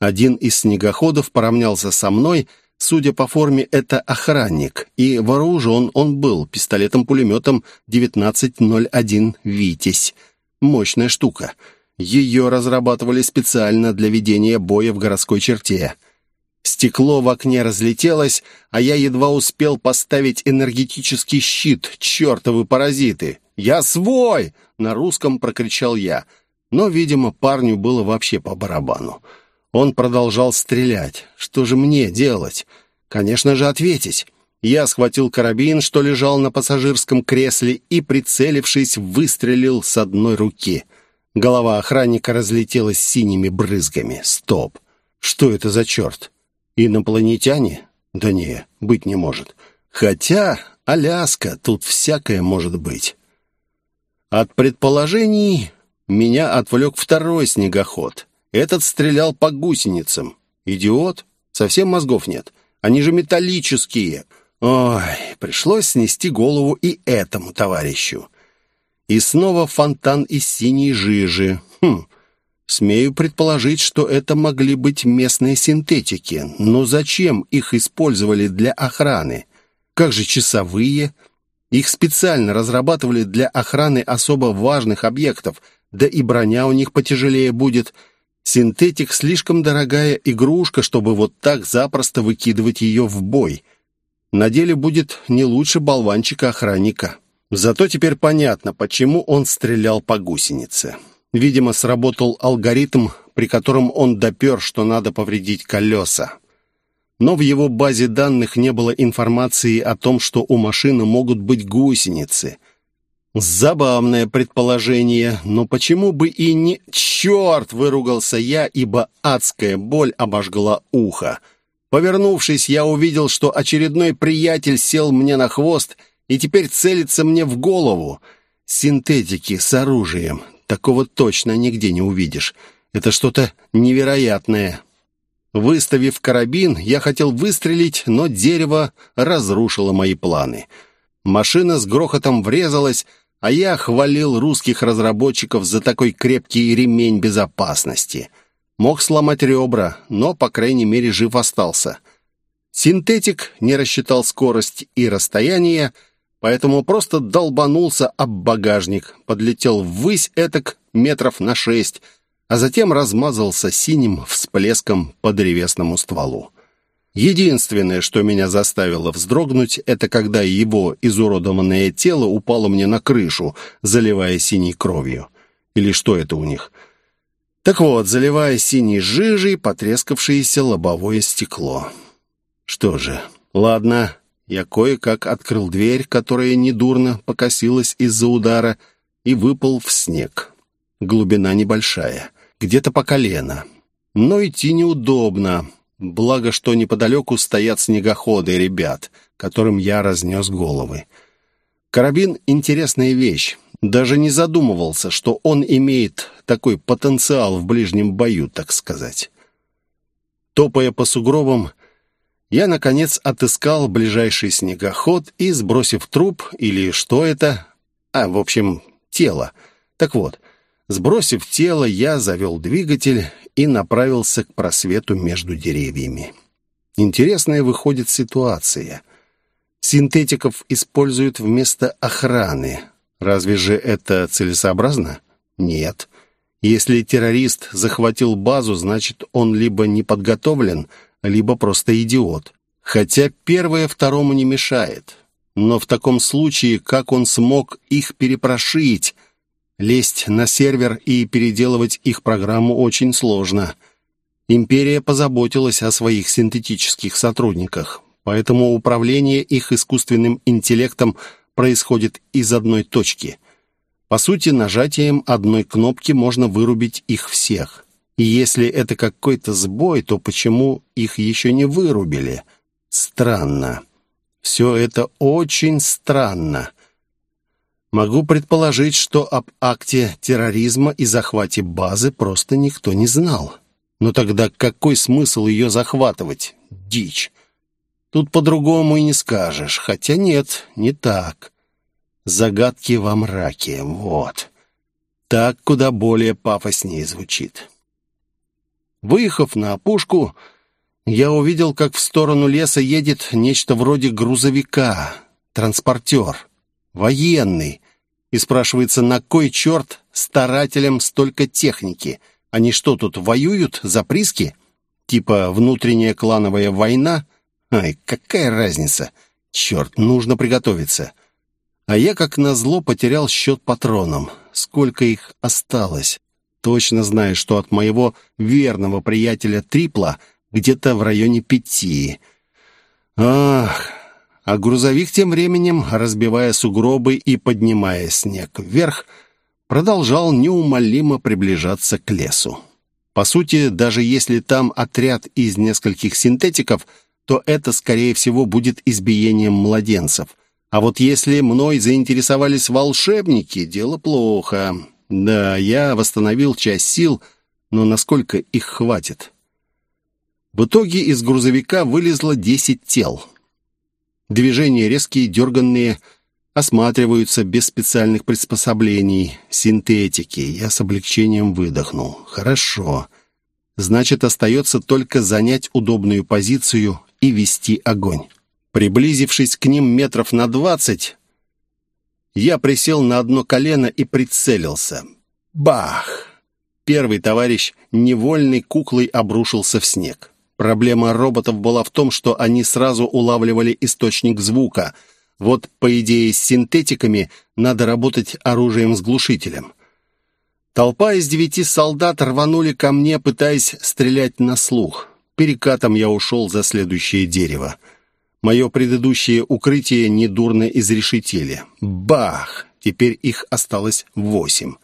Один из снегоходов поравнялся со мной, судя по форме, это охранник, и вооружен он был пистолетом-пулеметом 1901 «Витязь». Мощная штука. Ее разрабатывали специально для ведения боя в городской черте. Стекло в окне разлетелось, а я едва успел поставить энергетический щит. Чертовы паразиты! «Я свой!» — на русском прокричал я. Но, видимо, парню было вообще по барабану. Он продолжал стрелять. Что же мне делать? Конечно же, ответить. Я схватил карабин, что лежал на пассажирском кресле, и, прицелившись, выстрелил с одной руки. Голова охранника разлетелась синими брызгами. Стоп! Что это за черт? Инопланетяне? Да не, быть не может. Хотя Аляска, тут всякое может быть. От предположений меня отвлек второй снегоход. Этот стрелял по гусеницам. Идиот? Совсем мозгов нет. Они же металлические. Ой, пришлось снести голову и этому товарищу. И снова фонтан из синей жижи. Хм, Смею предположить, что это могли быть местные синтетики, но зачем их использовали для охраны? Как же часовые? Их специально разрабатывали для охраны особо важных объектов, да и броня у них потяжелее будет. Синтетик слишком дорогая игрушка, чтобы вот так запросто выкидывать ее в бой. На деле будет не лучше болванчика-охранника. Зато теперь понятно, почему он стрелял по гусенице. Видимо, сработал алгоритм, при котором он допер, что надо повредить колеса. Но в его базе данных не было информации о том, что у машины могут быть гусеницы. Забавное предположение, но почему бы и не... «Черт!» — выругался я, ибо адская боль обожгла ухо. Повернувшись, я увидел, что очередной приятель сел мне на хвост и теперь целится мне в голову. Синтетики с оружием. Такого точно нигде не увидишь. Это что-то невероятное. Выставив карабин, я хотел выстрелить, но дерево разрушило мои планы. Машина с грохотом врезалась, а я хвалил русских разработчиков за такой крепкий ремень безопасности. Мог сломать ребра, но, по крайней мере, жив остался. Синтетик не рассчитал скорость и расстояние, поэтому просто долбанулся об багажник, подлетел ввысь этак метров на шесть, а затем размазался синим всплеском по древесному стволу. Единственное, что меня заставило вздрогнуть, это когда его изуродованное тело упало мне на крышу, заливая синей кровью. Или что это у них? Так вот, заливая синей жижей потрескавшееся лобовое стекло. Что же, ладно, я кое-как открыл дверь, которая недурно покосилась из-за удара, и выпал в снег. Глубина небольшая, где-то по колено. Но идти неудобно. Благо, что неподалеку стоят снегоходы ребят, которым я разнес головы. Карабин — интересная вещь. Даже не задумывался, что он имеет такой потенциал в ближнем бою, так сказать. Топая по сугробам, я, наконец, отыскал ближайший снегоход и, сбросив труп, или что это, а, в общем, тело. Так вот, сбросив тело, я завел двигатель и направился к просвету между деревьями. Интересная выходит ситуация. Синтетиков используют вместо охраны. Разве же это целесообразно? Нет. Если террорист захватил базу, значит, он либо не подготовлен, либо просто идиот. Хотя первое второму не мешает. Но в таком случае, как он смог их перепрошить? Лезть на сервер и переделывать их программу очень сложно. Империя позаботилась о своих синтетических сотрудниках, поэтому управление их искусственным интеллектом происходит из одной точки. По сути, нажатием одной кнопки можно вырубить их всех. И если это какой-то сбой, то почему их еще не вырубили? Странно. Все это очень странно. Могу предположить, что об акте терроризма и захвате базы просто никто не знал. Но тогда какой смысл ее захватывать? Дичь. Тут по-другому и не скажешь. Хотя нет, не так. Загадки во мраке, вот. Так куда более пафоснее звучит. Выехав на опушку, я увидел, как в сторону леса едет нечто вроде грузовика, транспортер, военный. И спрашивается, на кой черт старателям столько техники? Они что, тут воюют за приски? Типа внутренняя клановая война? Ай, какая разница? Черт, нужно приготовиться. А я, как назло, потерял счет патронам. Сколько их осталось? Точно знаю, что от моего верного приятеля Трипла где-то в районе пяти. Ах, а грузовик тем временем, разбивая сугробы и поднимая снег вверх, продолжал неумолимо приближаться к лесу. По сути, даже если там отряд из нескольких синтетиков, то это, скорее всего, будет избиением младенцев. А вот если мной заинтересовались волшебники, дело плохо. Да, я восстановил часть сил, но насколько их хватит? В итоге из грузовика вылезло десять тел. Движения резкие, дерганные. осматриваются без специальных приспособлений, синтетики. Я с облегчением выдохнул. Хорошо. Значит, остается только занять удобную позицию и вести огонь. Приблизившись к ним метров на двадцать, я присел на одно колено и прицелился. Бах! Первый товарищ невольной куклой обрушился в снег. Проблема роботов была в том, что они сразу улавливали источник звука — вот, по идее, с синтетиками надо работать оружием с глушителем. Толпа из девяти солдат рванули ко мне, пытаясь стрелять на слух. Перекатом я ушел за следующее дерево. Мое предыдущее укрытие недурно изрешетили. Бах! Теперь их осталось восемь.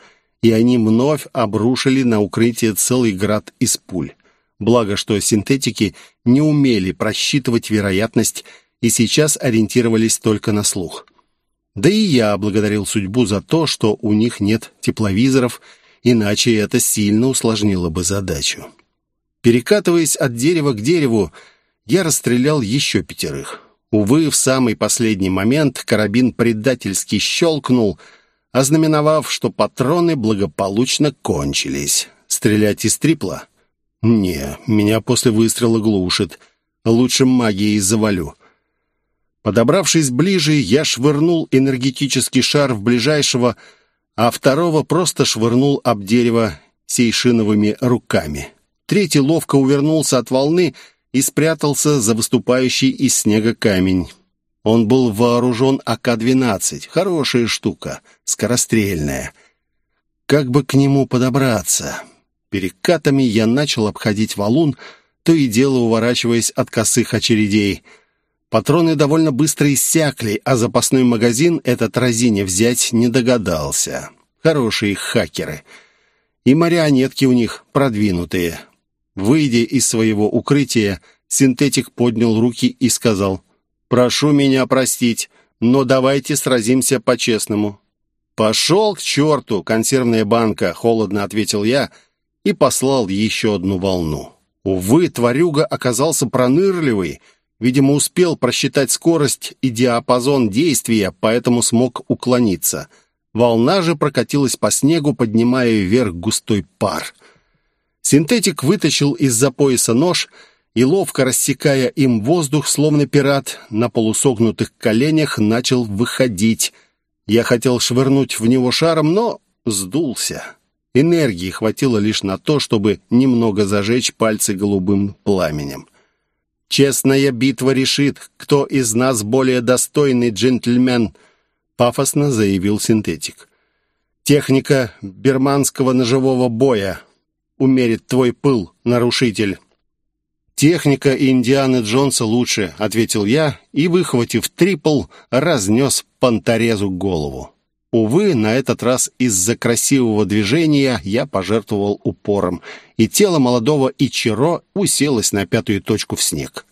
И они вновь обрушили на укрытие целый град из пуль. Благо, что синтетики не умели просчитывать вероятность и сейчас ориентировались только на слух. Да и я благодарил судьбу за то, что у них нет тепловизоров, иначе это сильно усложнило бы задачу. Перекатываясь от дерева к дереву, я расстрелял еще пятерых. Увы, в самый последний момент карабин предательски щелкнул, ознаменовав, что патроны благополучно кончились. Стрелять из трипла? Не, меня после выстрела глушит. Лучше магией завалю. Подобравшись ближе, я швырнул энергетический шар в ближайшего, а второго просто швырнул об дерево сейшиновыми руками. Третий ловко увернулся от волны и спрятался за выступающий из снега камень. Он был вооружен АК-12. Хорошая штука, скорострельная. Как бы к нему подобраться? Перекатами я начал обходить валун, то и дело уворачиваясь от косых очередей — Патроны довольно быстро иссякли, а запасной магазин этот разине взять не догадался. Хорошие хакеры. И марионетки у них продвинутые. Выйдя из своего укрытия, синтетик поднял руки и сказал, «Прошу меня простить, но давайте сразимся по-честному». «Пошел к черту, консервная банка», — холодно ответил я и послал еще одну волну. Увы, тварюга оказался пронырливый — Видимо, успел просчитать скорость и диапазон действия, поэтому смог уклониться. Волна же прокатилась по снегу, поднимая вверх густой пар. Синтетик вытащил из-за пояса нож и, ловко рассекая им воздух, словно пират, на полусогнутых коленях начал выходить. Я хотел швырнуть в него шаром, но сдулся. Энергии хватило лишь на то, чтобы немного зажечь пальцы голубым пламенем. Честная битва решит, кто из нас более достойный джентльмен», — пафосно заявил синтетик. «Техника берманского ножевого боя умерит твой пыл, нарушитель». «Техника Индианы Джонса лучше», — ответил я и, выхватив трипл, разнес понторезу голову. Увы, на этот раз из-за красивого движения я пожертвовал упором, и тело молодого Ичиро уселось на пятую точку в снег.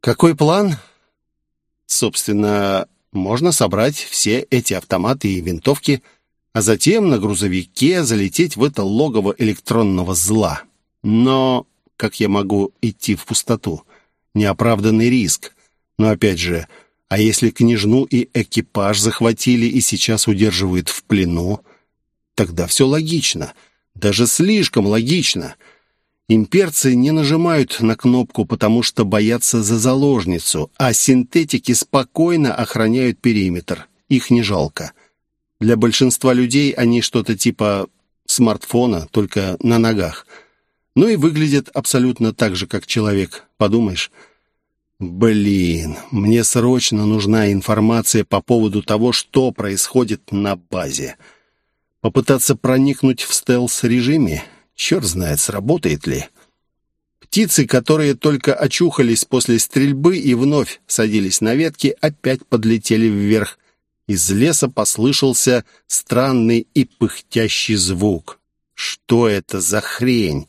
Какой план? Собственно, можно собрать все эти автоматы и винтовки, а затем на грузовике залететь в это логово электронного зла. Но как я могу идти в пустоту? Неоправданный риск. Но опять же, а если княжну и экипаж захватили и сейчас удерживают в плену? Тогда все логично. Даже слишком логично. Имперцы не нажимают на кнопку, потому что боятся за заложницу, а синтетики спокойно охраняют периметр. Их не жалко. Для большинства людей они что-то типа смартфона, только на ногах. Ну и выглядят абсолютно так же, как человек. Подумаешь, Блин, мне срочно нужна информация по поводу того, что происходит на базе. Попытаться проникнуть в стелс-режиме? Черт знает, сработает ли. Птицы, которые только очухались после стрельбы и вновь садились на ветки, опять подлетели вверх. Из леса послышался странный и пыхтящий звук. Что это за хрень?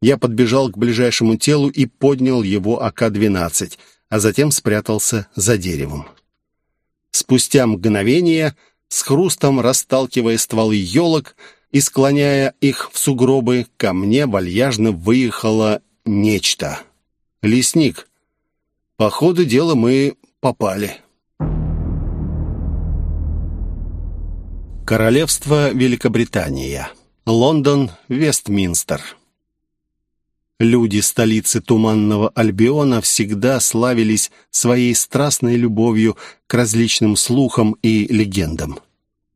Я подбежал к ближайшему телу и поднял его АК-12, а затем спрятался за деревом. Спустя мгновение, с хрустом расталкивая стволы елок и склоняя их в сугробы, ко мне вальяжно выехало нечто. Лесник. По ходу дела мы попали. Королевство Великобритания. Лондон, Вестминстер. Люди столицы Туманного Альбиона всегда славились своей страстной любовью к различным слухам и легендам.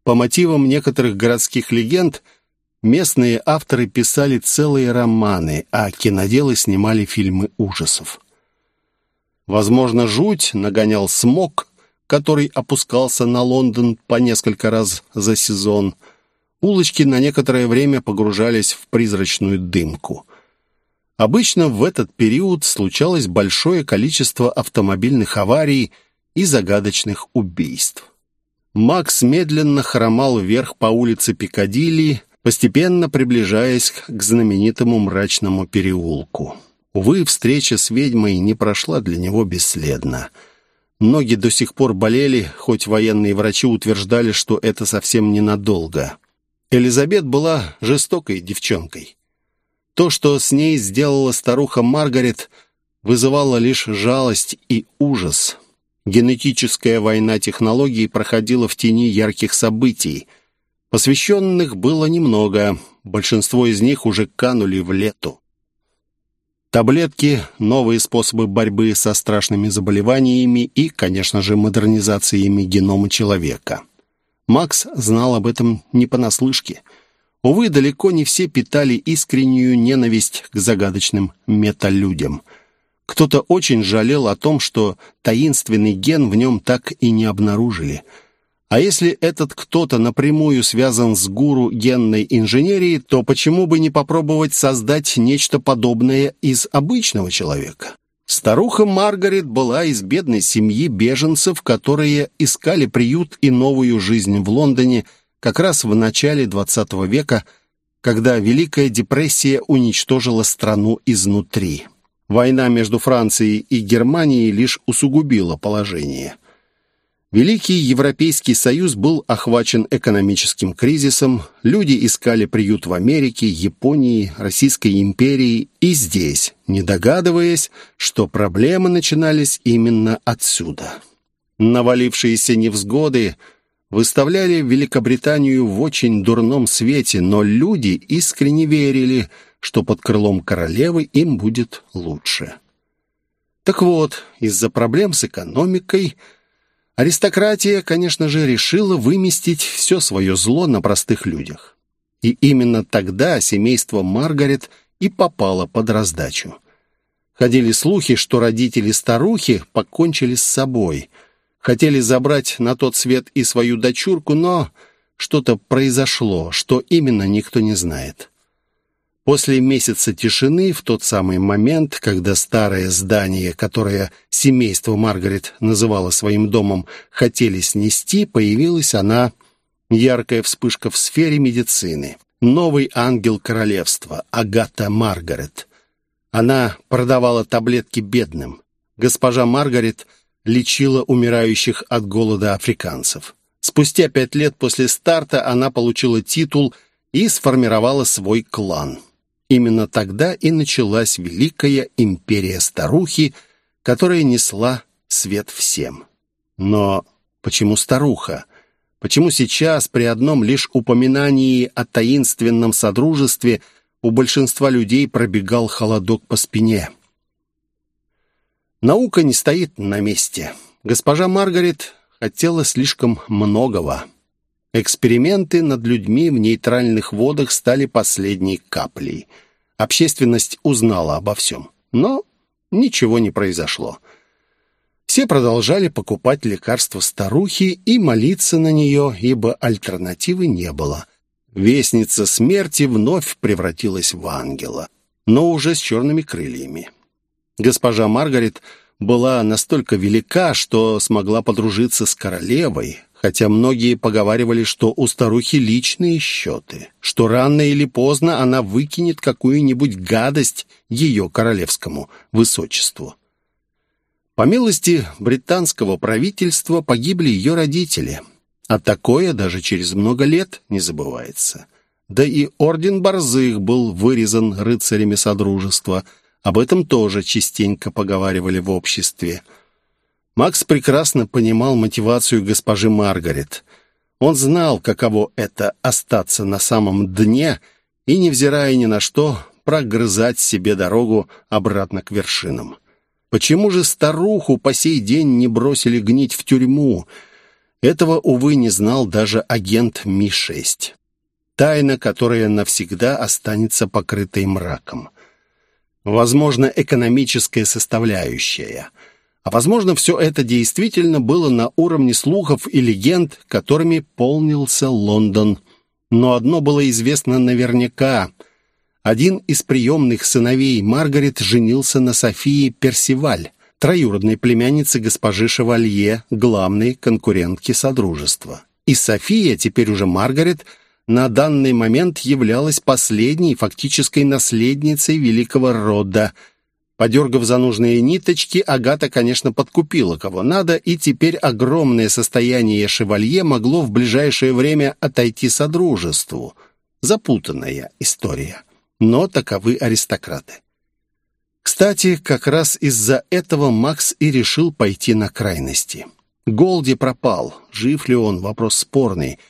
По мотивам некоторых городских легенд местные авторы писали целые романы, а киноделы снимали фильмы ужасов. Возможно, жуть нагонял смог, который опускался на Лондон по несколько раз за сезон. Улочки на некоторое время погружались в призрачную дымку. Обычно в этот период случалось большое количество автомобильных аварий и загадочных убийств. Макс медленно хромал вверх по улице Пикадилли, постепенно приближаясь к знаменитому мрачному переулку. Увы, встреча с ведьмой не прошла для него бесследно. Ноги до сих пор болели, хоть военные врачи утверждали, что это совсем ненадолго. Элизабет была жестокой девчонкой. То, что с ней сделала старуха Маргарет, вызывало лишь жалость и ужас. Генетическая война технологий проходила в тени ярких событий. Посвященных было немного, большинство из них уже канули в лету. Таблетки, новые способы борьбы со страшными заболеваниями и, конечно же, модернизациями генома человека. Макс знал об этом не понаслышке. Увы, далеко не все питали искреннюю ненависть к загадочным металюдям – кто-то очень жалел о том, что таинственный ген в нем так и не обнаружили. А если этот кто-то напрямую связан с гуру генной инженерии, то почему бы не попробовать создать нечто подобное из обычного человека? Старуха Маргарет была из бедной семьи беженцев, которые искали приют и новую жизнь в Лондоне как раз в начале XX века, когда Великая депрессия уничтожила страну изнутри. Война между Францией и Германией лишь усугубила положение. Великий Европейский Союз был охвачен экономическим кризисом, люди искали приют в Америке, Японии, Российской империи и здесь, не догадываясь, что проблемы начинались именно отсюда. Навалившиеся невзгоды выставляли Великобританию в очень дурном свете, но люди искренне верили – что под крылом королевы им будет лучше. Так вот, из-за проблем с экономикой аристократия, конечно же, решила выместить все свое зло на простых людях. И именно тогда семейство Маргарет и попало под раздачу. Ходили слухи, что родители старухи покончили с собой. Хотели забрать на тот свет и свою дочурку, но что-то произошло, что именно никто не знает. После месяца тишины, в тот самый момент, когда старое здание, которое семейство Маргарет называло своим домом, хотели снести, появилась она, яркая вспышка в сфере медицины. Новый ангел королевства, Агата Маргарет. Она продавала таблетки бедным. Госпожа Маргарет лечила умирающих от голода африканцев. Спустя пять лет после старта она получила титул и сформировала свой клан. Именно тогда и началась великая империя старухи, которая несла свет всем. Но почему старуха? Почему сейчас, при одном лишь упоминании о таинственном содружестве, у большинства людей пробегал холодок по спине? Наука не стоит на месте. Госпожа Маргарет хотела слишком многого. Эксперименты над людьми в нейтральных водах стали последней каплей. Общественность узнала обо всем, но ничего не произошло. Все продолжали покупать лекарства старухи и молиться на нее, ибо альтернативы не было. Вестница смерти вновь превратилась в ангела, но уже с черными крыльями. Госпожа Маргарет была настолько велика, что смогла подружиться с королевой, хотя многие поговаривали, что у старухи личные счеты, что рано или поздно она выкинет какую-нибудь гадость ее королевскому высочеству. По милости британского правительства погибли ее родители, а такое даже через много лет не забывается. Да и орден Борзых был вырезан рыцарями Содружества, об этом тоже частенько поговаривали в обществе – Макс прекрасно понимал мотивацию госпожи Маргарет. Он знал, каково это — остаться на самом дне и, невзирая ни на что, прогрызать себе дорогу обратно к вершинам. Почему же старуху по сей день не бросили гнить в тюрьму? Этого, увы, не знал даже агент Ми-6. Тайна, которая навсегда останется покрытой мраком. Возможно, экономическая составляющая. А возможно, все это действительно было на уровне слухов и легенд, которыми полнился Лондон. Но одно было известно наверняка — один из приемных сыновей Маргарет женился на Софии Персиваль, троюродной племяннице госпожи Шевалье, главной конкурентки Содружества. И София, теперь уже Маргарет, на данный момент являлась последней фактической наследницей великого рода. Подергав за нужные ниточки, Агата, конечно, подкупила кого надо, и теперь огромное состояние Шевалье могло в ближайшее время отойти Содружеству. Запутанная история но таковы аристократы. Кстати, как раз из-за этого Макс и решил пойти на крайности. Голди пропал. Жив ли он? Вопрос спорный.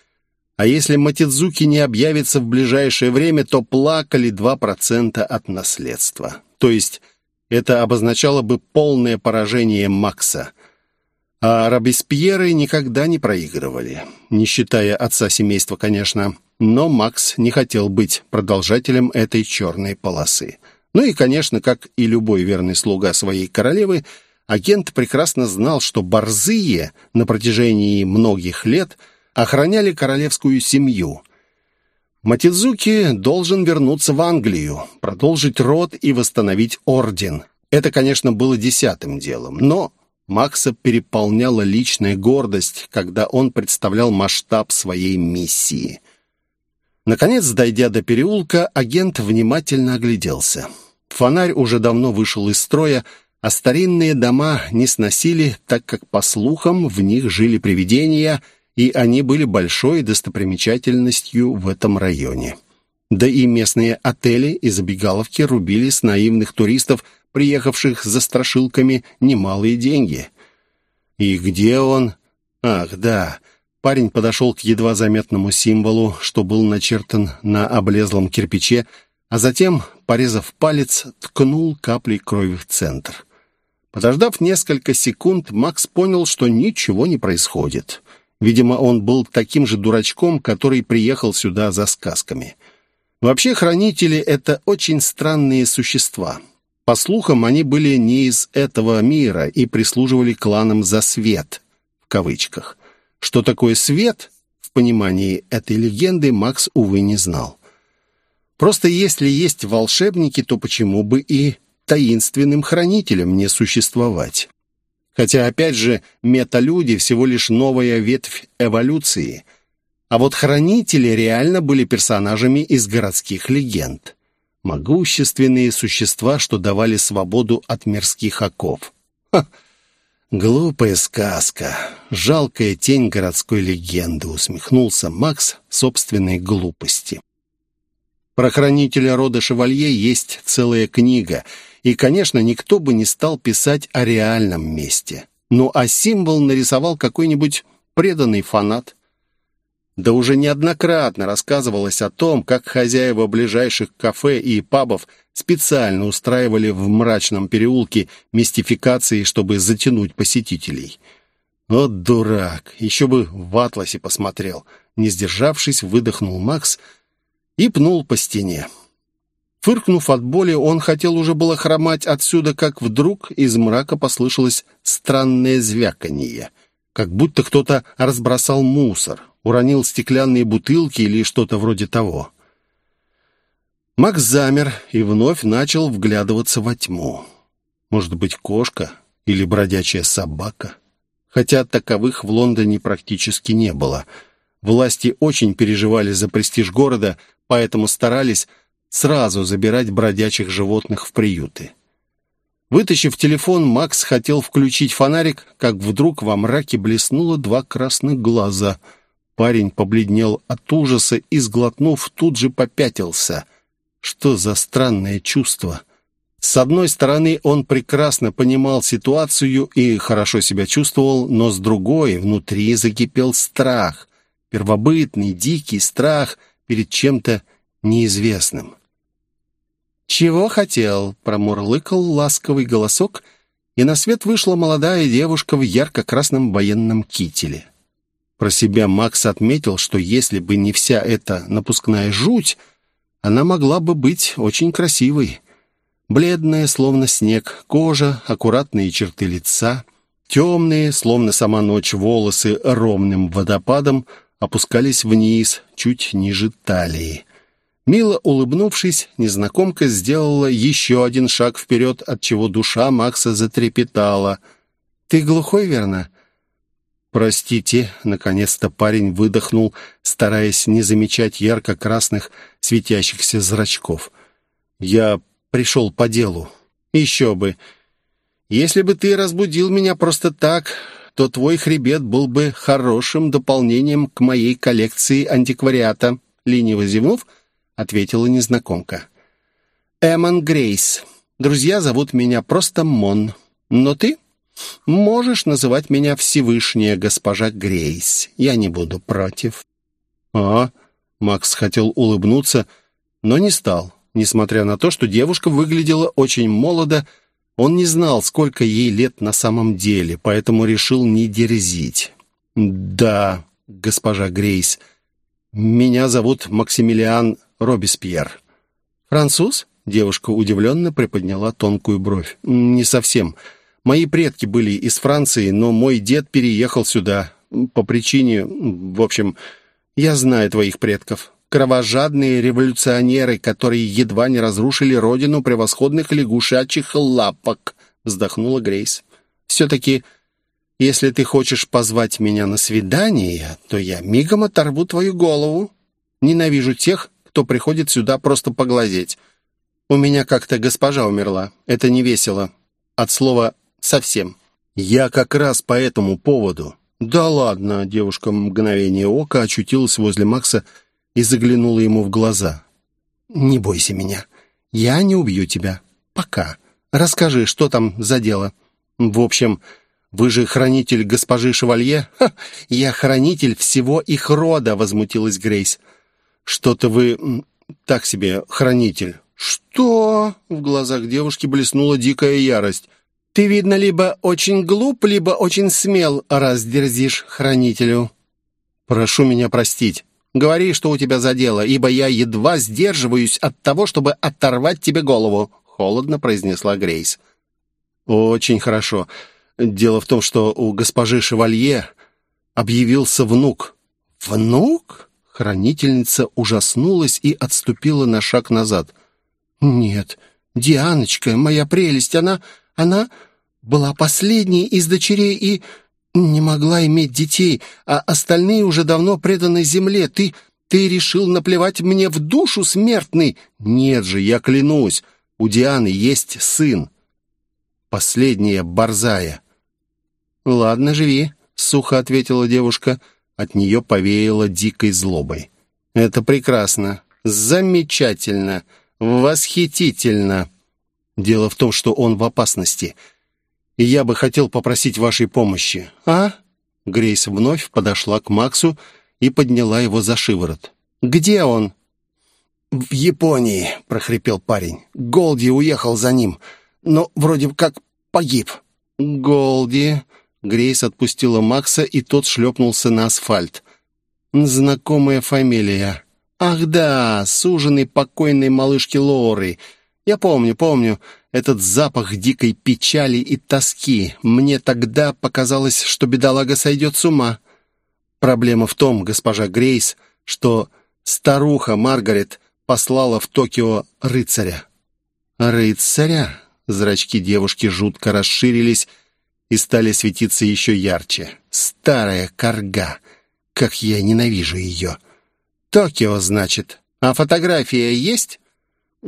А если Матидзуки не объявится в ближайшее время, то плакали 2% от наследства. То есть это обозначало бы полное поражение Макса. А Робеспьеры никогда не проигрывали. Не считая отца семейства, конечно. Но Макс не хотел быть продолжателем этой черной полосы. Ну и, конечно, как и любой верный слуга своей королевы, агент прекрасно знал, что борзые на протяжении многих лет охраняли королевскую семью. Матидзуки должен вернуться в Англию, продолжить род и восстановить орден. Это, конечно, было десятым делом, но Макса переполняла личная гордость, когда он представлял масштаб своей миссии – Наконец, дойдя до переулка, агент внимательно огляделся. Фонарь уже давно вышел из строя, а старинные дома не сносили, так как, по слухам, в них жили привидения, и они были большой достопримечательностью в этом районе. Да и местные отели и забегаловки рубили с наивных туристов, приехавших за страшилками, немалые деньги. И где он? Ах, да, Парень подошел к едва заметному символу, что был начертан на облезлом кирпиче, а затем, порезав палец, ткнул каплей крови в центр. Подождав несколько секунд, Макс понял, что ничего не происходит. Видимо, он был таким же дурачком, который приехал сюда за сказками. Вообще, хранители — это очень странные существа. По слухам, они были не из этого мира и прислуживали кланам «за свет», в кавычках. Что такое свет, в понимании этой легенды Макс, увы, не знал. Просто если есть волшебники, то почему бы и таинственным хранителям не существовать? Хотя, опять же, металюди всего лишь новая ветвь эволюции. А вот хранители реально были персонажами из городских легенд. Могущественные существа, что давали свободу от мирских оков. Ха! «Глупая сказка. Жалкая тень городской легенды», — усмехнулся Макс собственной глупости. Про хранителя рода Шевалье есть целая книга, и, конечно, никто бы не стал писать о реальном месте. Ну а символ нарисовал какой-нибудь преданный фанат. Да уже неоднократно рассказывалось о том, как хозяева ближайших кафе и пабов специально устраивали в мрачном переулке мистификации, чтобы затянуть посетителей. Вот дурак, еще бы в атласе посмотрел. Не сдержавшись, выдохнул Макс и пнул по стене. Фыркнув от боли, он хотел уже было хромать отсюда, как вдруг из мрака послышалось странное звяканье, как будто кто-то разбросал мусор уронил стеклянные бутылки или что-то вроде того. Макс замер и вновь начал вглядываться во тьму. Может быть, кошка или бродячая собака? Хотя таковых в Лондоне практически не было. Власти очень переживали за престиж города, поэтому старались сразу забирать бродячих животных в приюты. Вытащив телефон, Макс хотел включить фонарик, как вдруг во мраке блеснуло два красных глаза — Парень побледнел от ужаса и, сглотнув, тут же попятился. Что за странное чувство? С одной стороны, он прекрасно понимал ситуацию и хорошо себя чувствовал, но с другой, внутри закипел страх. первобытный, дикий страх перед чем-то неизвестным. «Чего хотел?» — промурлыкал ласковый голосок, и на свет вышла молодая девушка в ярко-красном военном кителе. Про себя Макс отметил, что если бы не вся эта напускная жуть, она могла бы быть очень красивой. Бледная, словно снег, кожа, аккуратные черты лица, темные, словно сама ночь, волосы ровным водопадом опускались вниз, чуть ниже талии. Мило улыбнувшись, незнакомка сделала еще один шаг вперед, от чего душа Макса затрепетала. «Ты глухой, верно?» «Простите», — наконец-то парень выдохнул, стараясь не замечать ярко-красных светящихся зрачков. «Я пришел по делу. Еще бы. Если бы ты разбудил меня просто так, то твой хребет был бы хорошим дополнением к моей коллекции антиквариата», — лениво зевнув, — ответила незнакомка. «Эмон Грейс. Друзья зовут меня просто Мон. Но ты можешь называть меня Всевышняя госпожа Грейс. Я не буду против». «А?» Макс хотел улыбнуться, но не стал. Несмотря на то, что девушка выглядела очень молодо, он не знал, сколько ей лет на самом деле, поэтому решил не дерзить. «Да, госпожа Грейс, меня зовут Максимилиан Робеспьер». «Француз?» — девушка удивленно приподняла тонкую бровь. «Не совсем. Мои предки были из Франции, но мой дед переехал сюда по причине... В общем, я знаю твоих предков. Кровожадные революционеры, которые едва не разрушили родину превосходных лягушачьих лапок», — вздохнула Грейс. «Все-таки, если ты хочешь позвать меня на свидание, то я мигом оторву твою голову. Ненавижу тех, кто приходит сюда просто поглазеть. У меня как-то госпожа умерла. Это не весело. От слова «совсем». Я как раз по этому поводу. Да ладно, девушка мгновение ока очутилась возле Макса и заглянула ему в глаза. Не бойся меня. Я не убью тебя. Пока. Расскажи, что там за дело. В общем, вы же хранитель госпожи Шевалье? Ха, я хранитель всего их рода, возмутилась Грейс. «Что-то вы так себе хранитель». «Что?» — в глазах девушки блеснула дикая ярость. «Ты, видно, либо очень глуп, либо очень смел, раз дерзишь хранителю». «Прошу меня простить. Говори, что у тебя за дело, ибо я едва сдерживаюсь от того, чтобы оторвать тебе голову», — холодно произнесла Грейс. «Очень хорошо. Дело в том, что у госпожи Шевалье объявился внук». «Внук?» Хранительница ужаснулась и отступила на шаг назад. «Нет, Дианочка, моя прелесть, она... она была последней из дочерей и не могла иметь детей, а остальные уже давно преданы земле. Ты... ты решил наплевать мне в душу, смертный?» «Нет же, я клянусь, у Дианы есть сын. Последняя борзая». «Ладно, живи», — сухо ответила девушка, — от нее повеяло дикой злобой. «Это прекрасно, замечательно, восхитительно. Дело в том, что он в опасности, и я бы хотел попросить вашей помощи». «А?» Грейс вновь подошла к Максу и подняла его за шиворот. «Где он?» «В Японии», — прохрипел парень. «Голди уехал за ним, но вроде как погиб». «Голди...» Грейс отпустила Макса, и тот шлепнулся на асфальт. Знакомая фамилия. «Ах да, суженый покойной малышки Лоры. Я помню, помню, этот запах дикой печали и тоски. Мне тогда показалось, что бедолага сойдет с ума. Проблема в том, госпожа Грейс, что старуха Маргарет послала в Токио рыцаря». «Рыцаря?» Зрачки девушки жутко расширились, и стали светиться еще ярче. Старая корга. Как я ненавижу ее. Токио, значит. А фотография есть?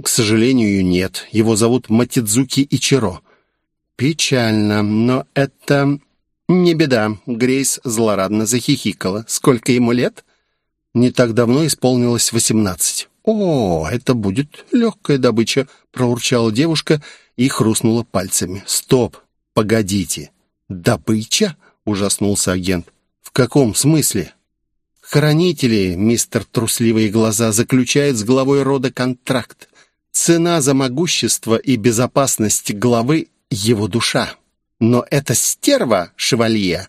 К сожалению, нет. Его зовут Матидзуки Ичиро. Печально, но это... Не беда. Грейс злорадно захихикала. Сколько ему лет? Не так давно исполнилось восемнадцать. «О, это будет легкая добыча», — проурчала девушка и хрустнула пальцами. «Стоп! Погодите! «Добыча?» — ужаснулся агент. «В каком смысле?» Хранители, мистер Трусливые Глаза, заключают с главой рода контракт. Цена за могущество и безопасность главы — его душа. Но эта стерва, шевалье,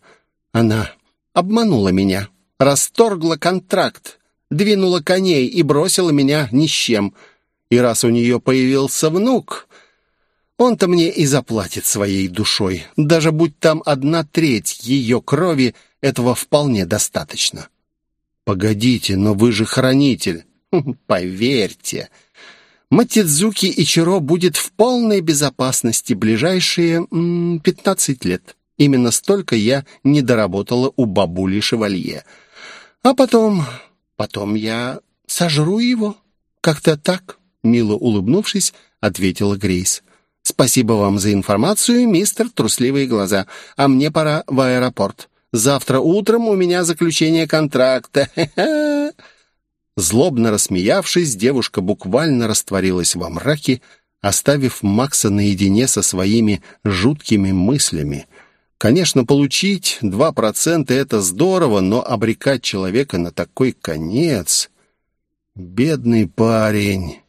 она обманула меня, расторгла контракт, двинула коней и бросила меня ни с чем. И раз у нее появился внук, он-то мне и заплатит своей душой. Даже будь там одна треть ее крови, этого вполне достаточно. Погодите, но вы же хранитель. Поверьте, Матидзуки Ичиро будет в полной безопасности ближайшие м, 15 лет. Именно столько я не доработала у бабули Шевалье. А потом... потом я сожру его. Как-то так, мило улыбнувшись, ответила Грейс. «Спасибо вам за информацию, мистер Трусливые глаза. А мне пора в аэропорт. Завтра утром у меня заключение контракта. Злобно рассмеявшись, девушка буквально растворилась во мраке, оставив Макса наедине со своими жуткими мыслями. Конечно, получить два процента это здорово, но обрекать человека на такой конец... Бедный парень...